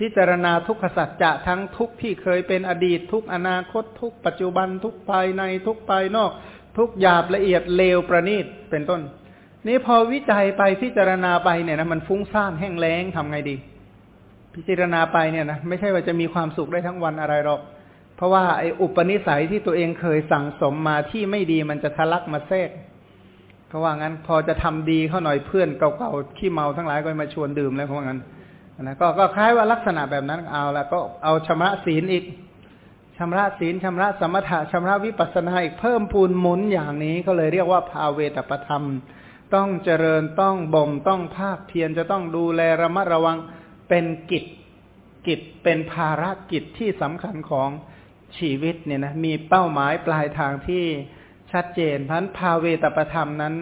พิจารณาทุกขสัจจะทั้งทุกที่เคยเป็นอดีตทุกอนาคต ทุกปัจจุบันทุกภายในทุกภายนอก ทุกหยาบละเอียดเลวประณีตเป็นต้น นี้พอวิจัยไปพิจารณาไปเนี่ยนะมันฟุ้งซ่านแห้งแล้งทำไงดี พิจารณาไปเนี่ยนะไม่ใช่ว่าจะมีความสุขได้ทั้งวันอะไรหรอก เพราะว่าไอ้อุปนิสัยที่ตัวเองเคยสั่งสมมาที่ไม่ดีมันจะทะลักมาแทรก เขาว่างั้นพอจะทำดีเข้าหน่อยเพื่อนเก่าๆขี้เมาทั้งหลายก็มาชวนดื่มแล้วเขาว่างั้นนะก็ก็คล้ายว่าลักษณะแบบนั้นเอาแล้วก็เอาชำระศีลอีกชำระศีลชำระสมถะชำระวิปัสสนาอีกเพิ่มพูนหมุนอย่างนี้ก็เลยเรียกว่าภาเวตประธรรม ต้องเจริญต้องบ่มต้องภาคเพียรจะต้องดูแลระมัดระวังเป็นกิจกิจเป็นภารกิจที่สำคัญของชีวิตเนี่ยนะมีเป้าหมายปลายทางที่ ชัดเจนพันภาเวตประธรรมนั้น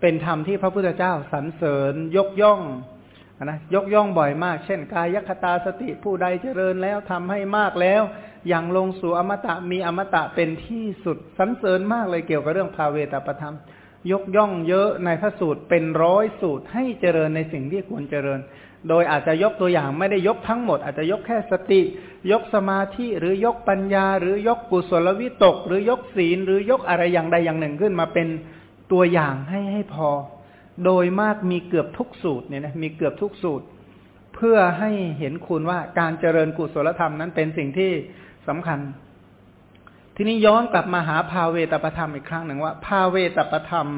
เป็นธรรมที่พระพุทธเจ้าสรรเสริญยกย่องนะยกย่องบ่อยมาก เช่น กายคตาสติผู้ใดเจริญแล้วทำให้มากแล้ว อย่างลงสู่อมตะมีอมตะเป็นที่สุดสรรเสริญมากเลยเกี่ยวกับเรื่องภาเวตาประธรรม ยกย่องเยอะในพระสูตรเป็นร้อยสูตรให้เจริญในสิ่งที่ควรเจริญ โดยอาจจะยกตัวอย่างไม่ได้ยกทั้งหมด อาจจะยกแค่สติ ยกสมาธิหรือยกปัญญา หรือยกกุศลวิตก หรือยกศีล หรือยกอะไรอย่างใดอย่างหนึ่งขึ้นมาเป็นตัวอย่างให้ให้พอ โดยมากมีเกือบทุกสูตรเนี่ยนะมีเกือบทุกสูตร เพื่อให้เห็นคุณว่าการเจริญกุศลธรรมนั้นเป็นสิ่งที่สำคัญ ทีนี้ย้อนกลับมาหาภาเวตประธรรมอีกครั้งหนึ่งว่าภาเวตประธรรม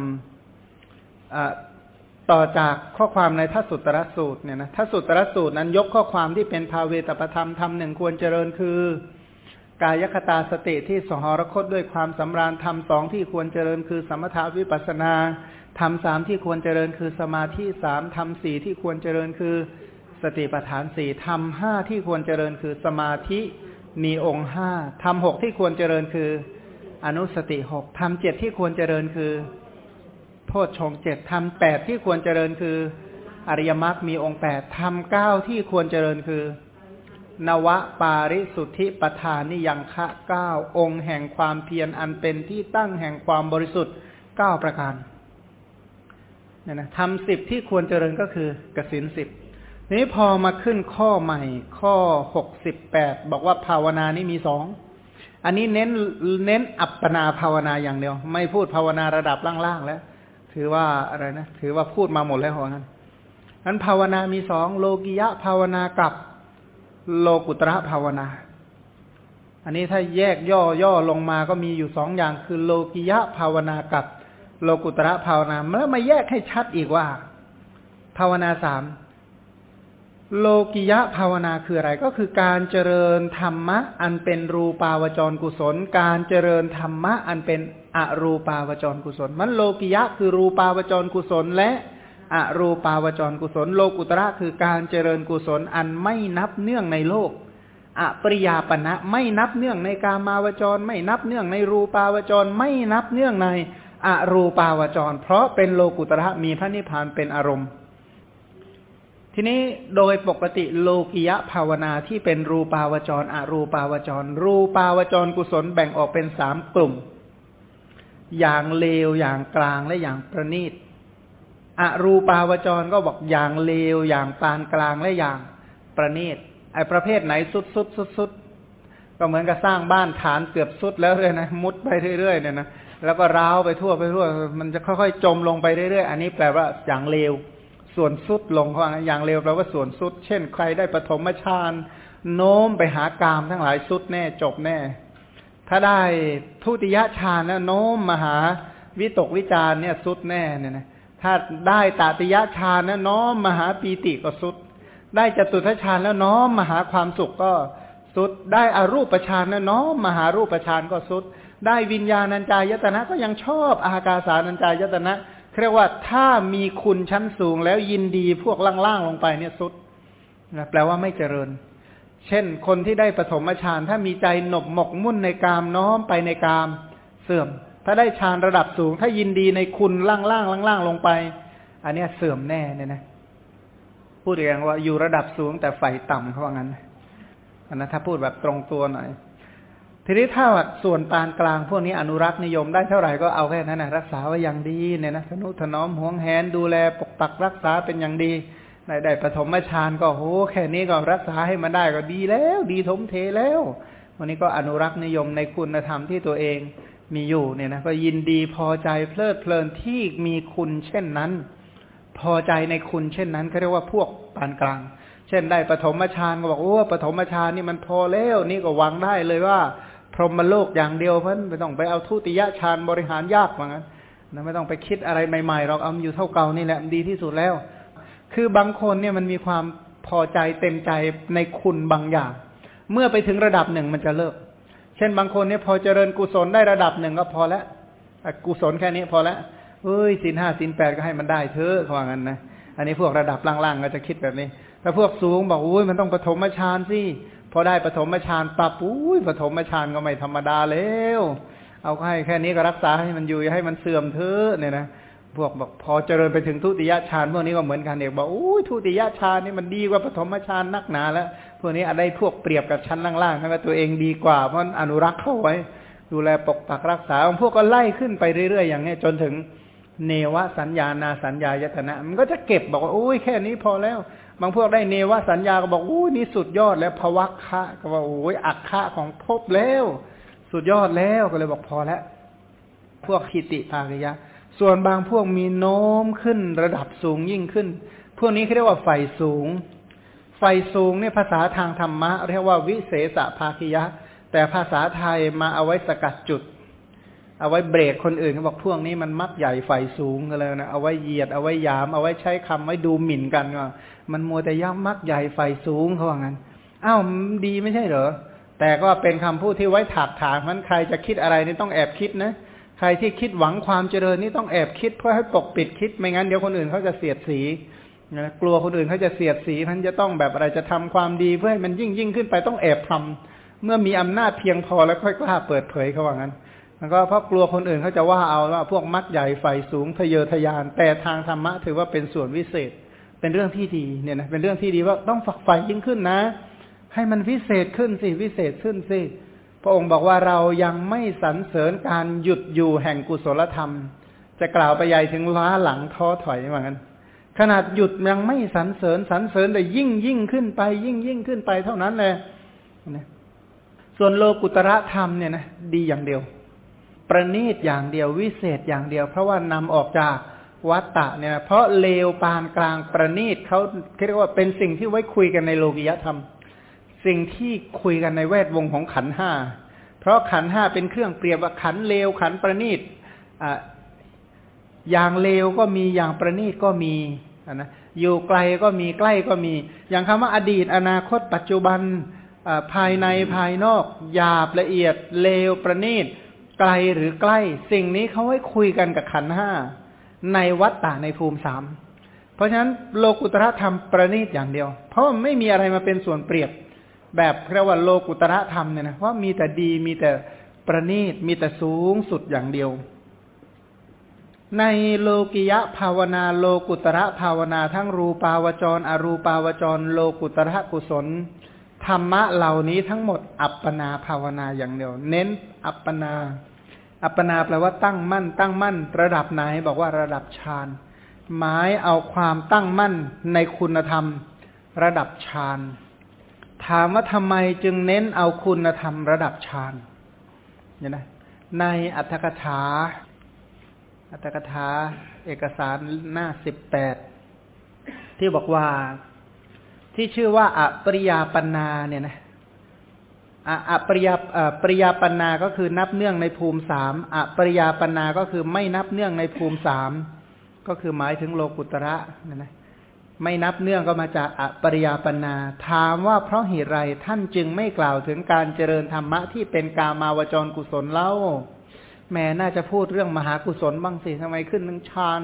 ต่อจากข้อความในทัสุตรสูตรเนี่ยนะทัสุตรสูตรนั้นยกข้อความที่เป็นภาเวตประธรรมธรรมหนึ่งควรเจริญคือ กายคตาสติที่สหรคตด้วยความสำราญธรรมสองที่ควรเจริญคือ สมถาวิปัสนาธรรมสามที่ควรเจริญคือสมาธิสามธรรมสี่ที่ควรเจริญคือสติปัฏฐานสี่ธรรมห้าที่ควรเจริญคือสมาธิมีองค์ห้าทำหกที่ควรเจริญคือ อนุสติหกทำเจ็ดที่ควรเจริญคือ โพชฌงเจ็ดทำแปดที่ควรเจริญคือ อริยมรรคมีองค์แปดทำเก้าที่ควรเจริญคือนวะปาริสุทธิปทานนิยังคะเก้าองค์แห่งความเพียรอันเป็นที่ตั้งแห่งความบริสุทธิ์เก้าประการเนี่ยนะทำสิบที่ควรเจริญก็คือกสินสิบนี้พอมาขึ้นข้อใหม่ ข้อหกสิบแปดบอกว่าภาวนานี่มีสองอันนี้เน้นเน้นอัปปนาภาวนาอย่างเดียว ไม่พูดภาวนาระดับล่างๆแล้ว ถือว่าอะไรนะถือว่าพูดมาหมดแล้วหัวนั้นนั้นภาวนามีสองโลกิยะภาวนากับโลกุตระภาวนา อันนี้ถ้าแยกย่อย่อลงมาก็มีอยู่สองอย่างคือโลกิยะภาวนากับโลกุตระภาวนาแล้วมาแยกให้ชัดอีกว่า ภาวนาสาม โลกิยะภาวนาคืออะไร ก็คือการเจริญธรรมะ อันเป็นรูปาวจรกุศล การเจริญธรรมะ อันเป็นอรูปาวจรกุศล มันโลกิยะคือรูปาวจรกุศล และอรูปาวจรกุศล โลกุตระคือการเจริญกุศลอันไม่นับเนื่องในโลกอปริยาปณะไม่นับเนื่องในกามาวจร ไม่นับเนื่องในรูปาวจร ไม่นับเนื่องในอรูปาวจร เพราะเป็นโลกุตระมีพระนิพพานเป็นอารมณ์ ทีนี้โดยปกติโลกิยะภาวนาที่เป็นรูปาวจรอรูปาวจร รูปาวจรกุศลแบ่งออกเป็นสามกลุ่ม อย่างเลวอย่างกลางและอย่างประณีตอรูปาวจรก็บอกอย่างเลวอย่างปานกลางและอย่างประณีตไอประเภทไหนสุดสุดสุดสุดก็เหมือนกับสร้างบ้านฐานเกือบสุดแล้วเลยนะมุดไปเรื่อยๆเนี่ยนะแล้วก็ร้าวไปทั่วไปทั่ว มันจะค่อยๆจมลงไปเรื่อยๆ อันนี้แปลว่าอย่างเลว ส่วนสุดลงว่าอย่างเร็วแปลว่าส่วนสุด เช่น ใครได้ปฐมฌานโน้มไปหากามทั้งหลายสุดแน่จบแน่ ถ้าได้ทุติยฌานแล้วโน้มมาหาวิตกวิจารเนี่ยสุดแน่เนี่ยนะถ้าได้ตติยฌานแล้วน้อมมาหาปีติก็สุด ได้จตุทัชฌานแล้วน้อมมาหาความสุขก็สุด ได้อารูปฌานแล้วน้อมมาหารูปฌานก็สุด ได้วิญญาณัญจายตนะก็ยังชอบอากาสานัญจายตนะ เรียกว่าถ้ามีคุณชั้นสูงแล้วยินดีพวกล่างๆลงไปเนี่ยสุดนะแปลว่าไม่เจริญ เช่น คนที่ได้ปฐมฌานถ้ามีใจหนบหมกมุ่นในกามน้อมไปในกามเสื่อม ถ้าได้ฌานระดับสูง ถ้ายินดีในคุณล่างๆล่างๆลงไป อันนี้เสื่อมแน่เนี่ยนะพูดอย่างว่าอยู่ระดับสูงแต่ไฟต่ำเขาว่างั้นอันนั้นถ้าพูดแบบตรงตัวหน่อย ทีนี้ถ้าส่วนปานกลางพวกนี้อนุรักษ์นิยมได้เท่าไหร่ก็เอาแค่นั้นนะรักษาไว้อย่างดีเนี่ยนะทนุถนอมห่วงแหนดูแลปกปักรักษาเป็นอย่างดีได้ได้ปฐมฌานก็โหแค่นี้ก็รักษาให้มันได้ก็ดีแล้ว ดีทมเทแล้ว วันนี้ก็อนุรักษ์นิยมในคุณธรรมที่ตัวเองมีอยู่เนี่ยนะก็ยินดีพอใจเพลิดเพลินที่มีคุณเช่นนั้น พอใจในคุณเช่นนั้นเขาเรียกว่าพวกปานกลาง เช่นได้ปฐมฌานก็บอกโอ้ปฐมฌานนี่มันพอแล้ว นี่ก็หวังได้เลยว่า พรหมโลกอย่างเดียวเพิ่นไม่ต้องไปเอาทุติยฌานบริหารยากเหมือนกันนะไม่ต้องไปคิดอะไรใหม่ๆเราเอาอยู่เท่าเก่านี่แหละดีที่สุดแล้ว คือบางคนเนี่ยมันมีความพอใจเต็มใจในคุณบางอย่าง เมื่อไปถึงระดับหนึ่งมันจะเลิก เช่นบางคนเนี่ยพอเจริญกุศลได้ระดับหนึ่งก็พอแล้วกุศลแค่นี้พอแล้วเอ้ยสินห้าสินแปดก็ให้มันได้เถอะว่างั้นนะอันนี้พวกระดับล่างๆก็จะคิดแบบนี้แต่พวกสูงบอกอุ้ยมันต้องปฐมฌานสิ อได้ปฐมฌานปับอุ้ยปฐมฌานก็ไม่ธรรมดาแล้วเอาให้แค่นี้ก็รักษาให้มันอยู่ให้มันเสื่อมเถอะเนี่ยนะพวกบอกพอเจริญไปถึงทุติยฌานพวกนี้ก็เหมือนกันเด็กบอกอุ้ยทุติยฌานนี่มันดีกว่าปฐมฌานนักหนาแล้วพวกนี้อะไรพวกเปรียบกับชั้นล่างๆทั้งตัวเองดีกว่าเพราะอนุรักษ์เข้าไว้ ดูแลปกปักรักษาพวกก็ไล่ขึ้นไปเรื่อยๆอย่างนี้จนถึงเนวสัญญานาสัญญายตนะ มันก็จะเก็บบอกว่าอุ้ยแค่นี้พอแล้วางพวกได้เนวสัญญาก็บอกอุ้นี่สุดยอดแล้วภวัคคะก็ว่าโอ้ยอักคะของภพแล้ว สุดยอดแล้วก็เลยบอกพอแล้ว พวกคิติภาริยะ ส่วนบางพวกมีโน้มขึ้นระดับสูงยิ่งขึ้น พวกนี้เขาเรียกว่าไฟสูง ไฟสูงเนี่ยภาษาทางธรรมะ เรียกว่าวิเศษภาคิยะ แต่ภาษาไทยมาเอาไว้สกัดจุด เอาไว้เบรกคนอื่นเขาบอกพวกนี้มันมักใหญ่ไฟสูงกันเลยนะเอาไว้เหยียดเอาไว้ยาม เอาไว้ใช้คำไว้ดูหมิ่นกันว่ามันมัวแต่ย่ำมักใหญ่ไฟสูงเขาว่างั้นอ้าวดีไม่ใช่เหรอแต่ก็เป็นคำพูดที่ไว้ถากถางนั้นใครจะคิดอะไรนี่ต้องแอบคิดนะ ใครที่คิดหวังความเจริญนี่ต้องแอบคิดเพื่อให้ปกปิดคิดไม่งั้นเดี๋ยวคนอื่นเขาจะเสียดสีนะกลัวคนอื่นเขาจะเสียดสีท่านจะต้องแบบอะไรจะทำความดีเพื่อให้มันยิ่งยิ่งขึ้นไปต้องแอบทำเมื่อมีอำนาจเพียงพอแล้วค่อยกล้าเปิดเผยเขาว่างั้น มันก็เพราะกลัวคนอื่นเขาจะว่าเอาว่าพวกมักใหญ่ไฟสูงทะเยอทะยาน แต่ทางธรรมะถือว่าเป็นส่วนวิเศษ เป็นเรื่องที่ดีเนี่ยนะเป็นเรื่องที่ดีว่าต้องฝักใฝ่ยิ่งขึ้นนะ ให้มันวิเศษขึ้นสิวิเศษขึ้นสิพระองค์บอกว่าเรายังไม่สรรเสริญการหยุดอยู่แห่งกุศลธรรม จะกล่าวไปใหญ่ถึงล้าหลังท้อถอยเหมือนกันขนาดหยุดยังไม่สรรเสริญสรรเสริญแต่ยิ่งยิ่งขึ้นไป ยิ่งยิ่งขึ้นไปเท่านั้นเลยส่วนโลกุตระธรรมเนี่ยนะดีอย่างเดียว ประณีตอย่างเดียววิเศษอย่างเดียว เพราะว่านำออกจากวัตตะเนี่ยนะเพราะเลวปานกลางประณีตเขาเรียกว่าเป็นสิ่งที่ไว้คุยกันในโลกิยธรรม สิ่งที่คุยกันในแวดวงของขันห้าเพราะขันห้าเป็นเครื่องเปรียบว่าขันเลวขันประณีตอ่าอย่างเลวก็มีอย่างประณีตก็มีนะอยู่ไกลก็มีใกล้ก็มี อย่างคำว่าอดีตอนาคต ปัจจุบันภายในภายนอกหยาบละเอียดเลวประณีต ไกลหรือใกล้ สิ่งนี้เขาให้คุยกันกับขันห้าในวัฏฏะในภูมิสามเพราะฉะนั้นโลกุตระธรรมประณีตอย่างเดียว เพราะไม่มีอะไรมาเป็นส่วนเปรียบ แบบเรียกว่าโลกุตระธรรมเนี่ยนะว่ามีแต่ดีมีแต่ประณีตมีแต่สูงสุดอย่างเดียว ในโลกิยะภาวนาโลกุตระภาวนาทั้งรูปาวจร อรูปาวจร โลกุตระกุศล ธรรมะเหล่านี้ทั้งหมด อัปปนาภาวนาอย่างเดียว เน้นอัปปนา อัปปนาแปลว่าตั้งมั่น ตั้งมั่น ระดับไหนบอกว่าระดับฌานหมายเอาความตั้งมั่นในคุณธรรม ระดับฌานถามว่าทำไมจึงเน้นเอาคุณธรรมระดับฌานเนี่ยนะในอัตถกถา อัตถกถา เอกสารหน้าสิบแปดที่บอกว่า ที่ชื่อว่าอปริยาปนาเนี่ยนะอปริยาปริยาปนาก็คือนับเนื่องในภูมิสามอปริยาปนาก็คือไม่นับเนื่องในภูมิสามก็คือหมายถึงโลกุตระนะนะไม่นับเนื่องก็มาจากอปริยาปนา ถามว่าเพราะเหตุไรท่านจึงไม่กล่าวถึงการเจริญธรรมะที่เป็นกามาวจรกุศลเล่าแม่น่าจะพูดเรื่องมหากุศลบ้างสิทำไมขึ้นหนึ่งฌาน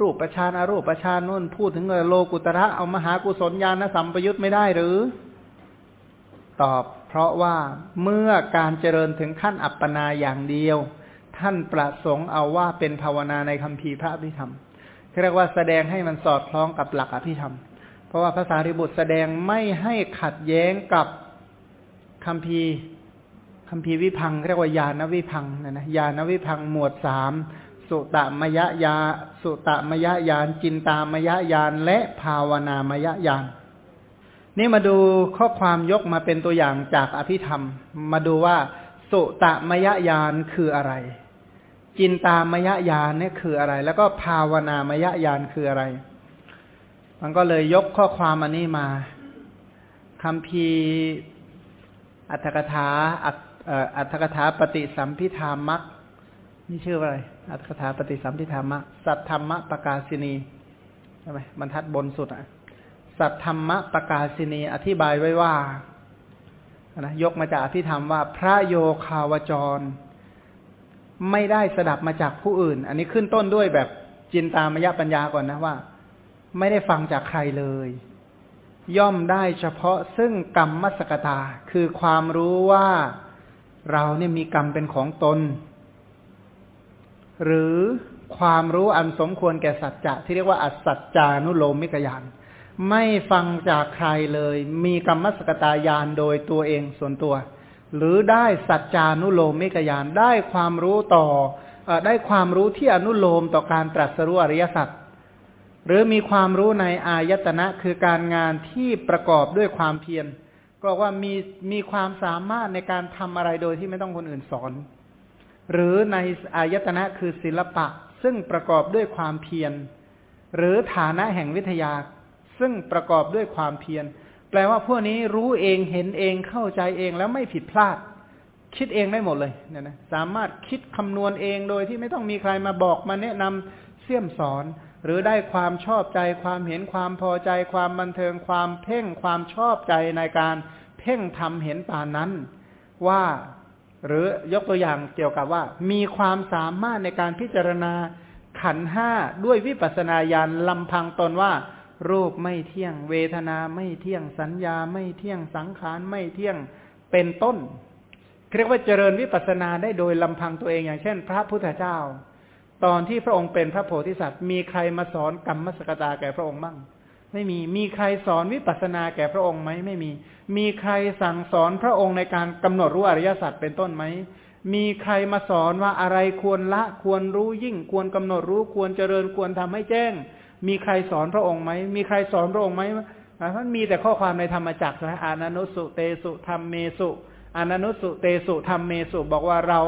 รูปประชานอารูปประชานนู่นพูดถึงโลกุตระเอามหากุศลญาณสัมปยุตไม่ได้หรือ ตอบเพราะว่าเมื่อการเจริญถึงขั้นอัปปนาอย่างเดียว ท่านประสงค์เอาว่าเป็นภาวนาในคำพีพระอภิธรรมเรียกว่าแสดงให้มันสอดคล้องกับหลักอภิธรรม เพราะว่าภาษาริบุตรแสดงไม่ให้ขัดแย้งกับคำพีคำพีวิพังเรียกว่าญาณวิพังนะนะญาณวิพังหมวดสาม สุตมยญาสุตมยญาณจินตามยญาณและภาวนามยญาณนี่มาดูข้อความยกมาเป็นตัวอย่างจากอภิธรรม มาดูว่า สุตมยญาณคืออะไร จินตามยญาณเนี่ยคืออะไร แล้วก็ภาวนามยญาณคืออะไร มันก็เลยยกข้อความอันนี้มาคำพีอัตถกถาอัตถกถาปฏิสัมพิธามักนี่ชื่ออะไร อัตถกถาปฏิสัมพิธรรมะ สัทธรรมะประกาศินีใช่ไหมบรรทัดบนสุดอะ สัทธรรมะประกาศินี อธิบายไว้ว่านะยกมาจากอภิธรรมว่าพระโยคาวจร ไม่ได้สดับมาจากผู้อื่น อันนี้ขึ้นต้นด้วยแบบจินตามยปัญญาก่อนนะว่า ไม่ได้ฟังจากใครเลย ย่อมได้เฉพาะซึ่งกรรมมสกตา คือความรู้ว่าเราเนี่ยมีกรรมเป็นของตน หรือความรู้อันสมควรแก่สัจจะที่เรียกว่าอัศจานุโลมมิกยานไม่ฟังจากใครเลย มีกรรมสกตายานโดยตัวเองส่วนตัว หรือได้สัจจานุโลมมิกยานได้ความรู้ต่ออได้ความรู้ที่อนุโลมต่อการตรัสรู้อริยสัจหรือมีความรู้ในอายตนะคือการงานที่ประกอบด้วยความเพียรก็ว่ามีมีความสามารถในการทำอะไรโดยที่ไม่ต้องคนอื่นสอน หรือในอายตนะคือศิลปะ ซึ่งประกอบด้วยความเพียร หรือฐานะแห่งวิทยา ซึ่งประกอบด้วยความเพียร แปลว่าพวกนี้รู้เองเห็นเองเข้าใจเองแล้วไม่ผิดพลาด คิดเองได้หมดเลยเนี่ยนะสามารถคิดคำนวณเองโดยที่ไม่ต้องมีใครมาบอกมาแนะนำเสี่ยมสอน หรือได้ความชอบใจ ความเห็นความพอใจ ความบันเทิงความเพ่งความชอบใจในการเพ่งทำเห็นป่านนั้น ว่า หรือยกตัวอย่างเกี่ยวกับว่า มีความสามารถในการพิจารณาขันห้าด้วยวิปัสนาญาณลำพังตนว่า รูปไม่เที่ยง เวทนาไม่เที่ยงสัญญาไม่เที่ยงสังขารไม่เที่ยงเป็นต้นเรียกว่าเจริญวิปัสสนาได้โดยลำพังตัวเองอย่างเช่น พระพุทธเจ้า ตอนที่พระองค์เป็นพระโพธิสัตว์ มีใครมาสอนกรรมสกตาแก่พระองค์บ้าง ไม่มี มีใครสอนวิปัสสนาแก่พระองค์ไหมไม่มี มีใครสั่งสอนพระองค์ในการกำหนดรู้อริยสัจเป็นต้นไหม มีใครมาสอนว่าอะไรควรละ ควรรู้ยิ่ง ควรกำหนดรู้ ควรเจริญ ควรทำให้แจ้ง มีใครสอนพระองค์ไหม มีใครสอนพระองค์ไหมมันมีแต่ข้อความในธรรมจักรนะอานานุสุเตสุธรรมเมสุอานานุสุเตสุธรรมเมสุ บอกว่าเรา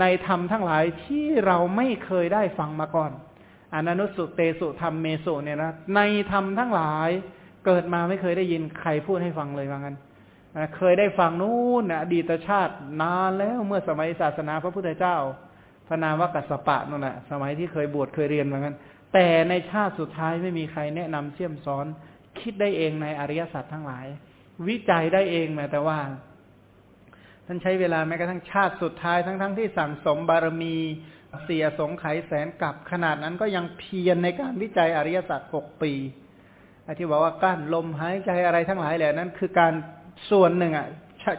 ในธรรมทั้งหลายที่เราไม่เคยได้ฟังมาก่อน อนันุสุเตสุธรรมเมสุเนี่ยนะในธรรมทั้งหลายเกิดมาไม่เคยได้ยินใครพูดให้ฟังเลยว่างั้นเคยได้ฟังนู่นอดีตชาตินานแล้วเมื่อสมัยศาสนาพระพุทธเจ้า พระนามว่ากัสปะนั่นแหละสมัยที่เคยบวชเคยเรียนเหมือนกันแต่ในชาติสุดท้ายไม่มีใครแนะนำเชี่ยมสอน คิดได้เองในอริยสัจทั้งหลาย วิจัยได้เองแม้แต่ว่าท่านใช้เวลาแม้กระทั่งชาติสุดท้ายทั้งๆทที่สั่งสมบารมี เสียสงไขแสนกับขนาดนั้นก็ยังเพียรในการวิจัยอริยสัจหกปีที่บอกว่ากั้นลมหายใจอะไรทั้งหลายแหละนั้น คือการส่วนหนึ่งอะ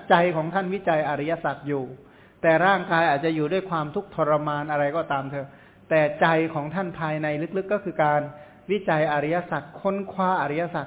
ใจของท่านวิจัยอริยสัจอยู่ แต่ร่างกายอาจจะอยู่ด้วยความทุกข์ทรมานอะไรก็ตามเถอะ แต่ใจของท่านภายในลึกๆก็คือการวิจัยอริยสัจค้นคว้าอริยสัจ